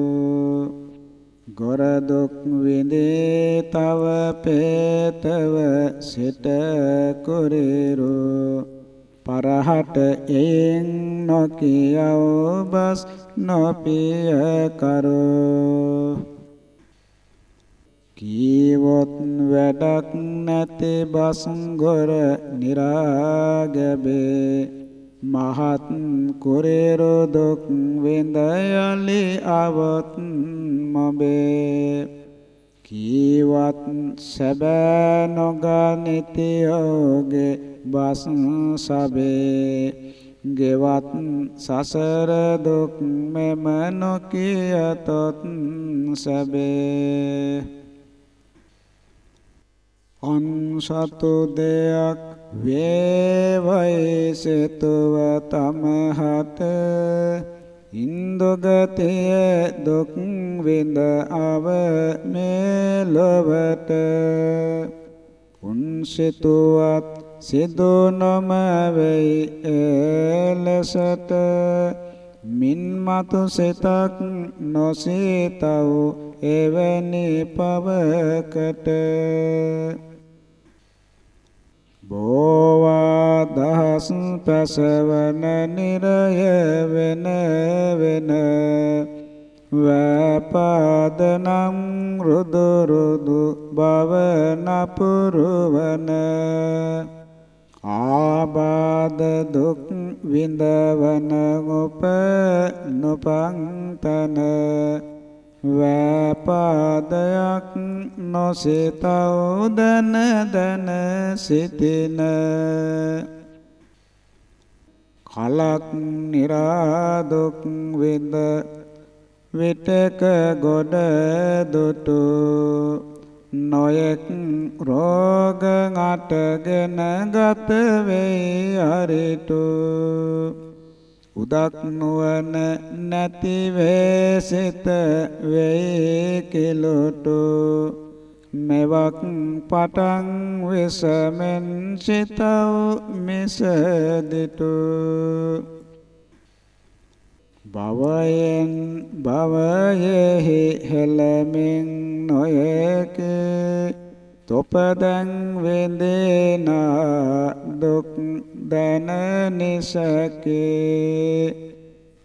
ගොර දුක් විඳේ තව පෙතව සිට කුරිරු. පරහට එයින් නොකියව බස් නොපිය කරෝ කීවොත් වැඩක් නැති බස්ගොර නිරාගැබේ. මහත් කුරේරු දුක් විඳ යලි අවත් මොබේ කීවත් සැබෑ නොගනිති යෝගේ බස් සබේ. ගෙවත් සසර දුක් මෙම නොකියතොත් සැබේ. අන්සතු දෙයක් වේවයි සෙතුව තමහත ඉන්දුගතිය දුක් විඳ අව මේ ලොවට උන්සිතුවත් සිදු නොම වෙයි එලෙසට මින් මතු සිතක් නොසිතව එවැනි පවකට. බෝවා දහස් පැසවන නිරය වෙන වෙන වපාදනම් රුදු රුදු බව නපුරුවන. ආබාධ දුක් විඳවන උප නොපන්තන වපාදයක් නොසිතව දන දන සිටින කලක් නිරාදුක් විඳ විටක ගොඩ දුටු නොයෙක් රෝග අටගෙන ගත වෙයි අරිටු උදක් නුවන නැති වේසිත වෙයි කිලොටු. මෙවක් පටන් විසමෙන් සිතව මිසදිටු. භවයෙන් භවයෙහි හෙළමින් නොයක. තොපදන් වෙදෙනා දුක් දැන නිසකේ.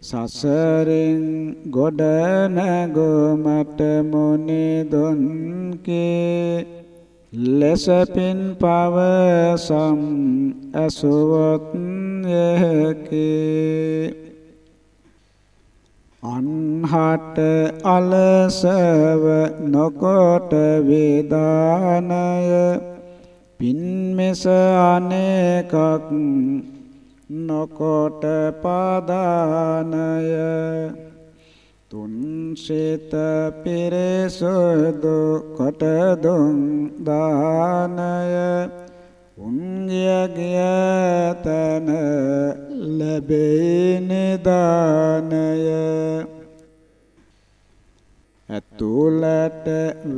සසරින් ගොඩ නැගොමට මොනි දුන්කේ. ලෙසපින් පවසම් අසුවත් යකේ. අන්හට අලසව නොකොට වේදානය. පින්මෙස අනේකක් නොකොට පදානය. තුන් සිත පිරිසුදු කොට දුන් දානය. උන්ගිය ගිය තන ලැබේ නිදානය ඇතුළට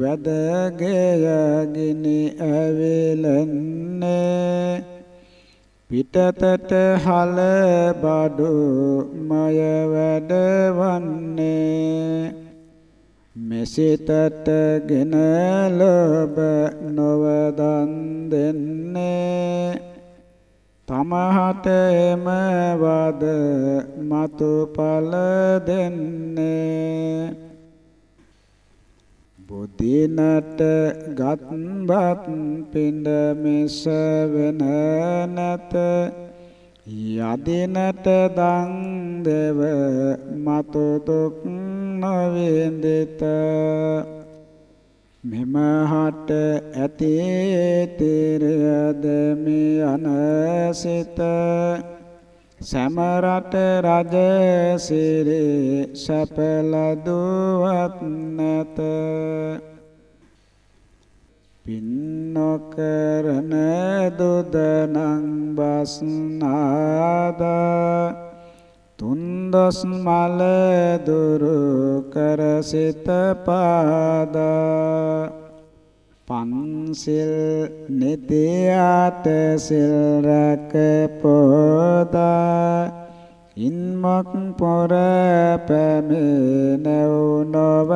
වැදගය ගිනි ඇවිලන්නේ. පිටතට හල බඩු මය වැඩවන්නේ. මෙසිතට ගෙන ලොබ නොවදන් දෙන්නේ. තමහට එම වද මතුඵල දෙන්නේ. බුදිනට ගත්බත් පිඬ මිස වෙන නැත. යදිනට දන් දෙව මතු දුක් නොවින්දිත මෙම හට ඇති තිරයද මි අනසිත. සමරට රජ සිරි සැපලදුවත් නැත. පින්නොකරන දුදනං බස්නාදා තුන්දොස් මල දුරු කර සිත පාදා. පන්සිල් නිතියට සිල් රැක පොදා. ඉන්මක් පොර පැමිණෙව් නොව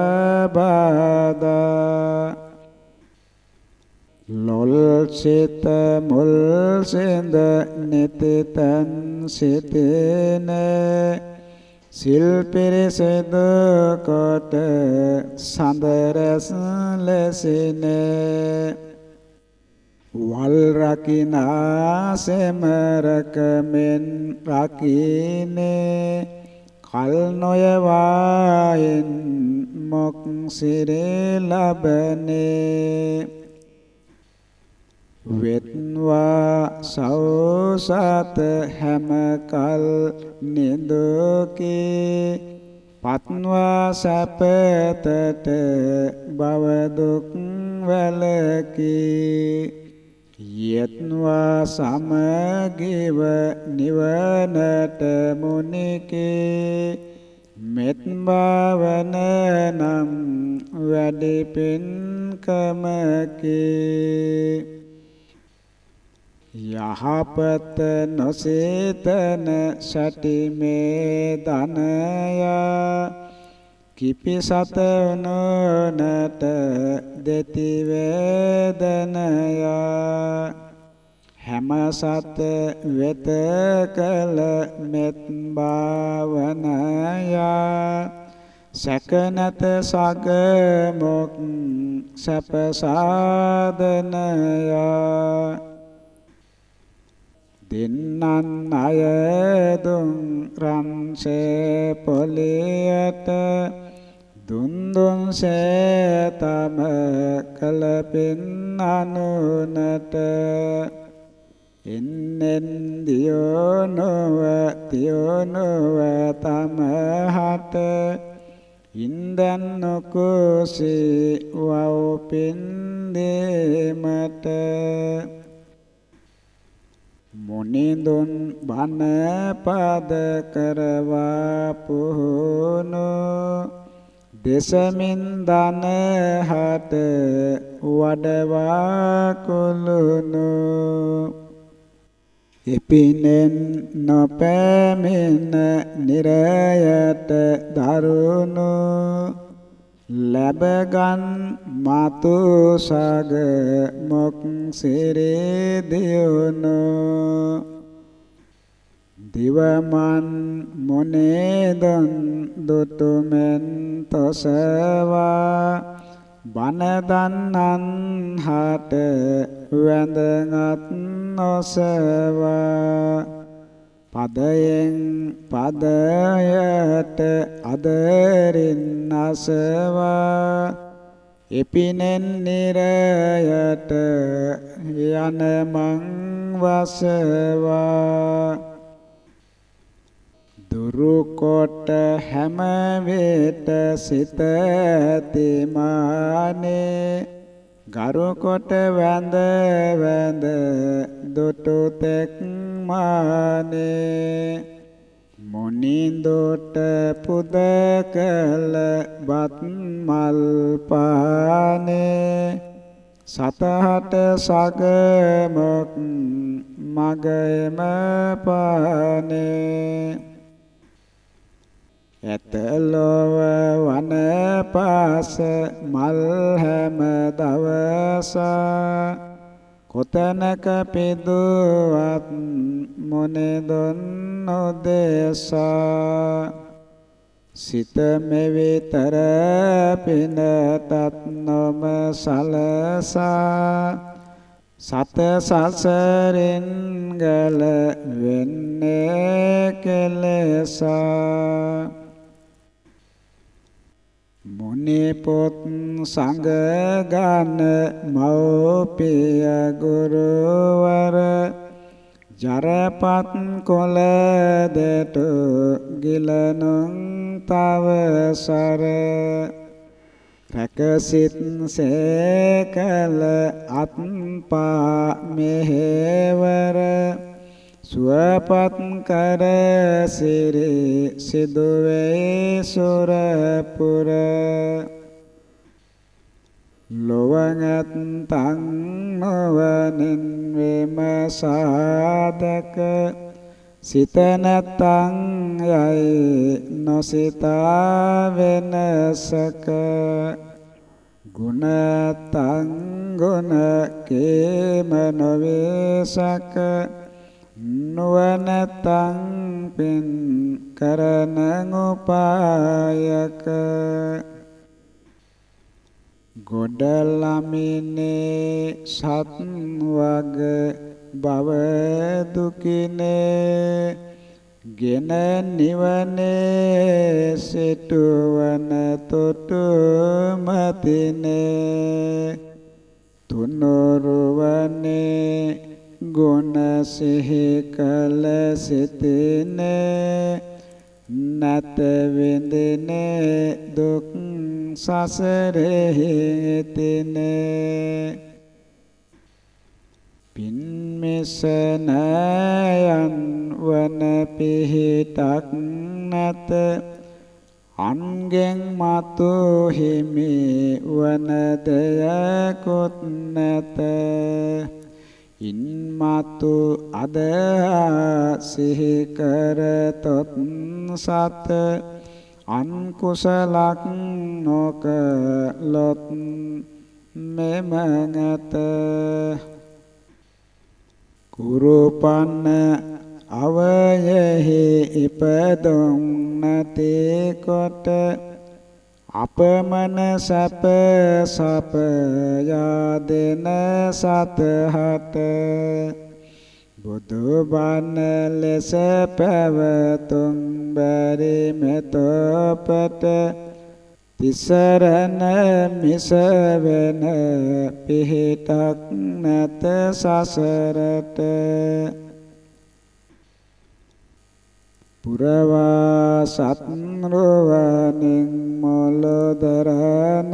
බාදා. ලොල් සිත මුල් සිඳ නිතිතන් සිටිනේ සිල් පිරිසෙදු කොට සඳරස් ලෙසිනේ. වල් රකිනා සෙමරකමෙන් රකිනේ. කල් නොයවායින් මොක් සිරේ ලබනේ. වෙත්වා සෞසත හැම කල් නිදුකේ. පත්වා සැපතට බව දුක් වැලකී යත්වා සමගිව නිවනට මුනිකේ. මෙත් භාවන නම් වැඩි පින්කමකේ යහපත නොසේතන සැටි මේ ධනය. කිපිසත නොනට දෙති වේදනය. හැම සත වෙත කල මෙත් භාවනය. සැකනත සග මොක් සැප සාධනය. දින්නන් අය දුන් රන්සේ පොලියට දුන් දුන් සේතම කලපින් අනුනට. ඉන්නෙන් දියෝ නොව තියෝ නොව තමහට. ඉන්දන් නොකුසී වව් පින් දෙමට. මුනිඳුන් බණ පද කරවා පුහුණු. දෙසමින් දන හට වඩවා කුළුණු. එපිනෙන් නොපැමිණ නිරයට දරුණු. ලැබගන් මතු සග මොක් සිරේ දියුණු. දිවමන් මොනේදන් දුතුමෙන් තොසවා. බනදන්නන් හට වැඳගත් නොසවා. පදයෙන් පදයට අදරින් අසවා එපිනෙන් නිරයට යන මං වසවා. දුරු කොට හැම වෙත සිත තිමානේ. ගරු කොට වැඳ වැඳ දුටු තෙක් මානේ. මොනින්දොට පුද කළ බත් මල් පානේ. සතහට සගමක් මගයම පානේ. ඇත ලොව වන පාස මල් හැම දවස කොතනක පිදුවත් මොනදොන් නොදේසා සිත මෙවිතර පිනතත් නොම සලසා. සත සසරෙන් ගල වෙන්නේ කෙලසා. මුනි පොත් සංග ගන්න මෞපිය ගුරුවර ජරපත් කොළ දෙට ගිලනුන් තවසර රැකසිට සේකල අත්පා මෙහෙවර සුවපත් කර සිරි සිදුවේ සුරපුර. ලොවඟත් තං නොවනින් විමසාදක සිත නැත්තං යයි නොසිතා වෙනසක ගුණතං ගුණ කේම නොවේසක. නුවණතං පින් කරන උපායක ගොඩ ළමිනේ සත් වග භව දුකිනේ. ගෙන නිවනේ සිටවන තොටු මතිනේ තුනරුවනේ ගුණ සිහි කල සිතිනේ නැත විඳිනේ දුක් සසරෙහි තිනේ පින්මිසනයන් වන පිහිටක් නැත අන්ගෙන් මතු හිමි වන දෙයකුත් නැත. ඉන්මතු අද සිහි කරතොත් සත අන් කුසලක් නොකලොත් මෙමඟත කුරුපන්න අවයෙහි ඉපදුම් නැති කොට අපමණ සැප සප යාදෙන සතහට බුදු බණ ලෙස පැවතුම් බැරි මෙතොපට තිසරණ මිස වෙන පිහිටක් නැත සසරට. පුරවා සත්රුවනින් මොලදරණය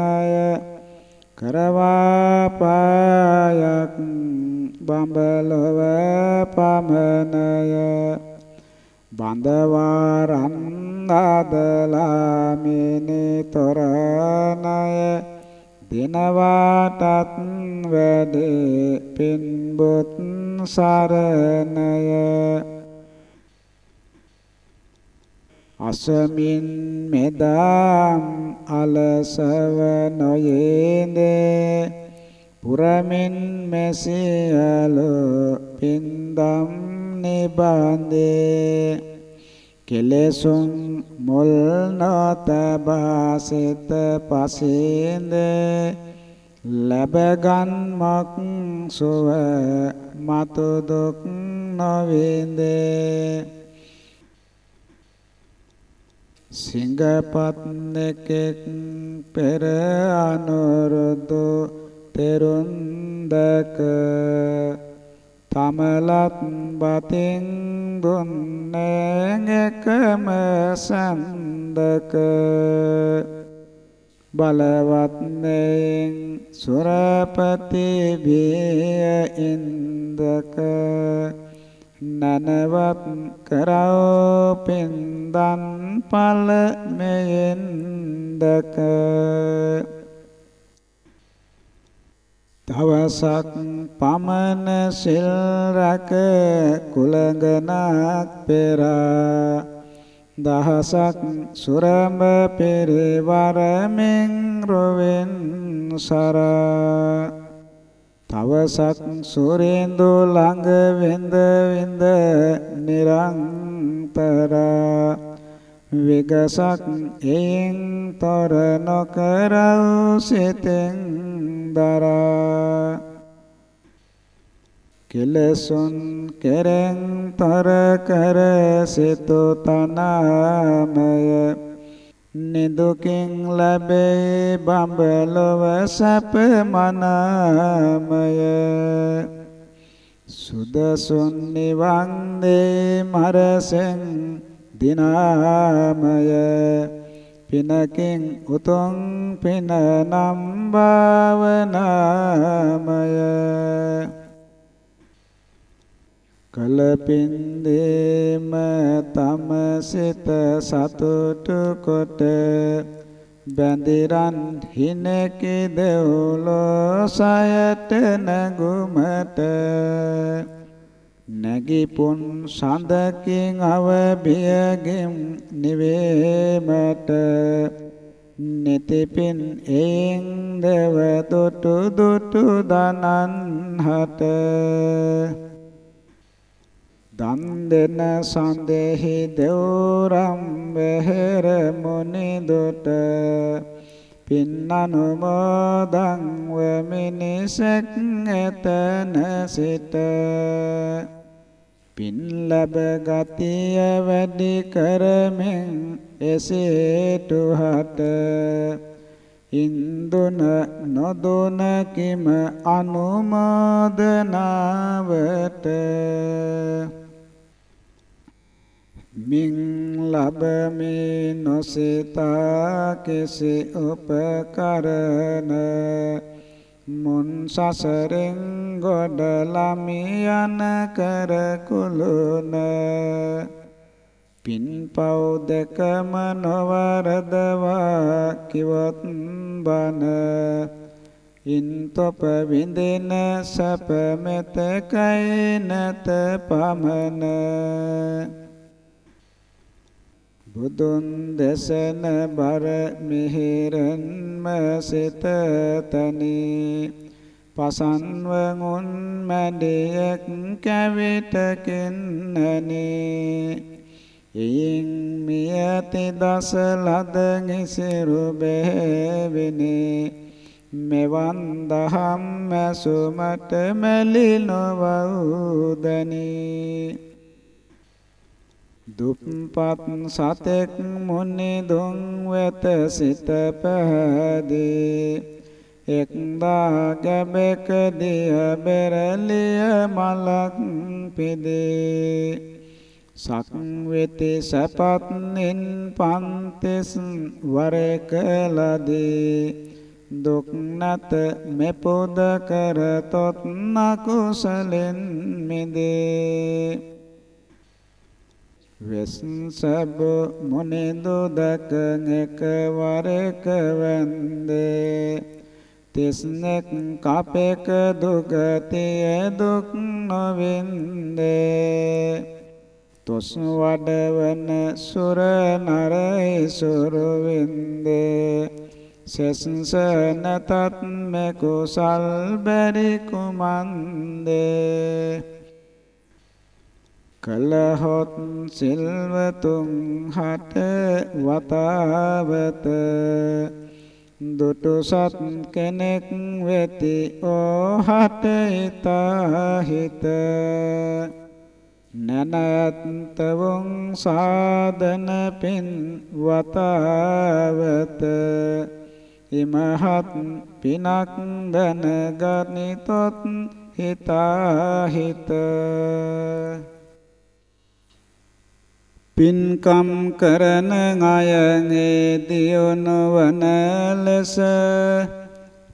කරවා පායක් බඹලව පමනය බඳවාරන් ආදලාමිනි තොරණය දිනවාටත් වැඩි පින්බුත් සරණය. අසමින් මෙදාම් අලසව නොයේනේ පුරමින් මෙසියලු පින්දම් නිබන්දේ කෙලෙසුන් මුල් නොතබා සිත පසින්ද ලැබගන්මක් සුව මතු දුක් නොවින්දේ සිංගපත් නෙකෙක් පෙර අනුරුදු තෙරුන්දක තමලත් බතින් දුන්නේ එකම සන්දක බලවත් නෙයින් සුරපති බිය ඉන්දක නනවත් කරෝ පින්දන් පල මෙයෙන්දක. දවසක් පමණ සිල් රැක කුලගනක් පෙරා. දහසක් සුරඹ පෙරවරමින් රොවෙන් සරා. තවසක් සුරේන්දු ළඟ වෙඳ වෙඳ නිරන්තරා විගසක් එයින් තොර නොකරව් සිතෙන් දරා. කෙලසුන් කෙරෙන් තර කර සිතු තනාමය. නිදුකින් ලැබේ බඹලොව සැප මනාමය. සුදසුන් නිවන් දේ මරසෙන් දිනාමය. පිනකින් උතුම් පින නම් භාවනාමය. කලපින්දේම තම සිත සතුටු කොට බැඳිරන් හිනකි දෙව්ලෝ සයට නැගුමට නැගිපුන් සඳකින් අවබියගෙන් නිවේමට නිතිපින් එයින් දෙව දුටු දුටු දනන් හට දන් දෙන සඳෙහි දෙවරම් වෙහෙර මුනි දුට පින් අනුමෝදන් වෙමිනිසෙක් එතන සිට. පින් ලැබ ගතිය වැඩි කරමින් එසේටුහට ඉන්දුන නොදුන කිම අනුමෝදනාවට මින් ලබමි නොසිතා කිසි උපකරණ මුන් සසරෙන් ගොඩ ළමි යන කර කුළුන. පින්පව් දෙකම නොවරදවා කිවොත් බන. ඉන්තොප විඳින සැප මෙතකයි නැත පමන. බුදුන් දසන බර මිහිරන්ම සිත තනි. පසන්ව උන් මැඩියක් කැවිටකින්නනි එයින් මියති දස ලද නිසිරු බෙහෙවිනි. මෙවන් දහම් මැසුමට මැලි නොවවුදනී දුප්පත් සතෙක් මුනි දුන් වෙත සිත පහදී. එක්දා ගැබෙක දිය බෙරලිය මලක් පිදේ. සක්වෙති සපත්නින් පන්තිස් වරක ලදී දුක් නැත මෙපොද කරතොත් නකුසලෙන් මිදේ. වෙස්සබ මොනෙදු දක එකවරක වන්දේ. තිස්නෙක් කපෙක දුගතිය දුක් නොවින්දේ. තොස් වඩවන සුර නරයි සුරු වින්දේ. සෙස්ස නැතත් මෙකුසල් බැරි කුමන්දේ. කලහොත් සිල්වතුන් හට වතාවත. දුටු සත් කෙනෙක් වෙති ඕහට හිත නැනත්තවුන් සාදන පින් වතාවත. ඉමහත් පිනක් දනගනිතොත් හිතාහිත. පින්කම් කරන අයගේ දියුණුවන ලෙස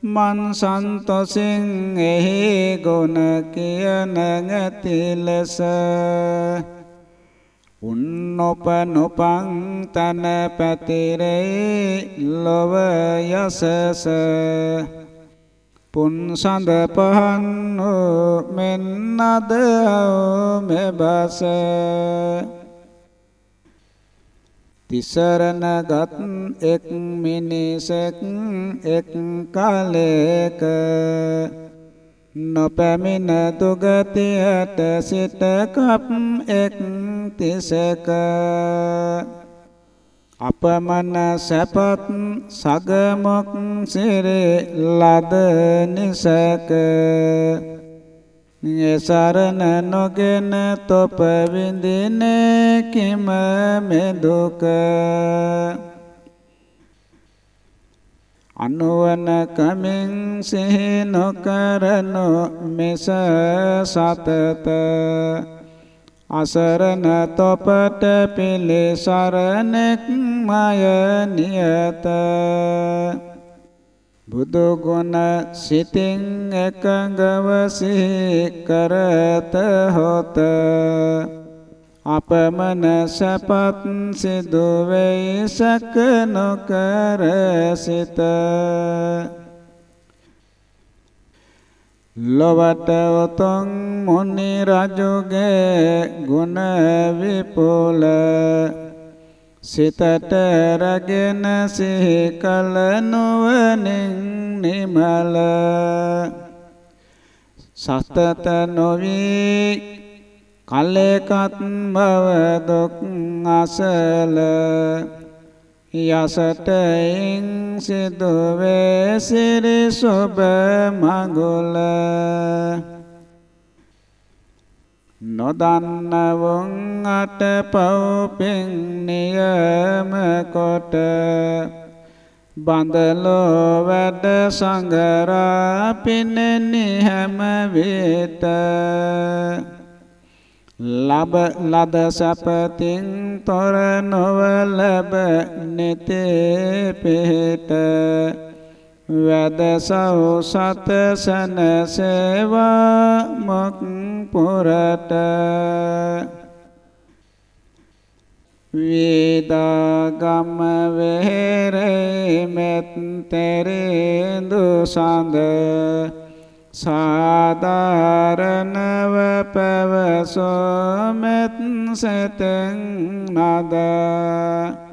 මන් සන්තොසින් එහි ගුණ කියන ඇති ලෙස. උන්නොපනොපං තන පැතිරේ ලොව යසස. පුන් සඳ පහන් මෙන්නද මෙබස. තිසරණගත් එක් මිනිසෙක් එක් කාලයක නොපැමිණ දුගතියට සිට කප් එක් තිසක. අපමණ සැපත් සගමොක් සිරේ ලද නිසක. සරණ නොගෙන තොප විඳින කිම මෙදුක. අනුවන කමින් සිහි නොකරනු මෙස සතත. අසරණ තොපට පිළිසරණෙක් මය නියත. බුදු ගුණ සිතින් එකඟව සිහි කරත හොත. අපමණ සපත් සිදු වෙයි සක නොකර සිත. ලොවට උතුම් මුනි රජුගේ ගුණ විපුල. සිතට රැගෙන සිහි කල නුවණින් නිමල. සතත නොවි කලෙකත් බව දුක් අසල. යසටයින් සිදුවේ සිරි සොබ මඟුල. නොදන්නවුන් අට පව්පින් නියම කොට බඳලෝ වැඩ සංගරා පිනෙනි හැම විට ලබ ලද සපතින් තොර නොව ලැබ නිතේ පිහිට. වැදසව් සත සනසේවා මොක් පුරට වේදාගම වෙහෙරේ මෙත්තරේඳු සඳ සාධාරණව පැවසෝ මෙත් සතෙන් නදා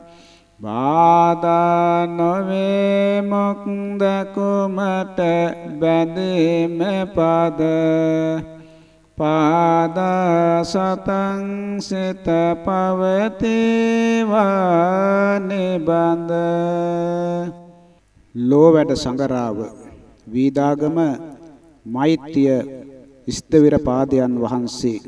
බාධා නොවේ මොක්ද කුමට බැඳීම පද පාදා සතං සිත පවතිවා නිබඳ ලෝවැඩ සංගරාව වීදාගම මෛත්‍ය ස්තවිර පාදයන් වහන්සේ.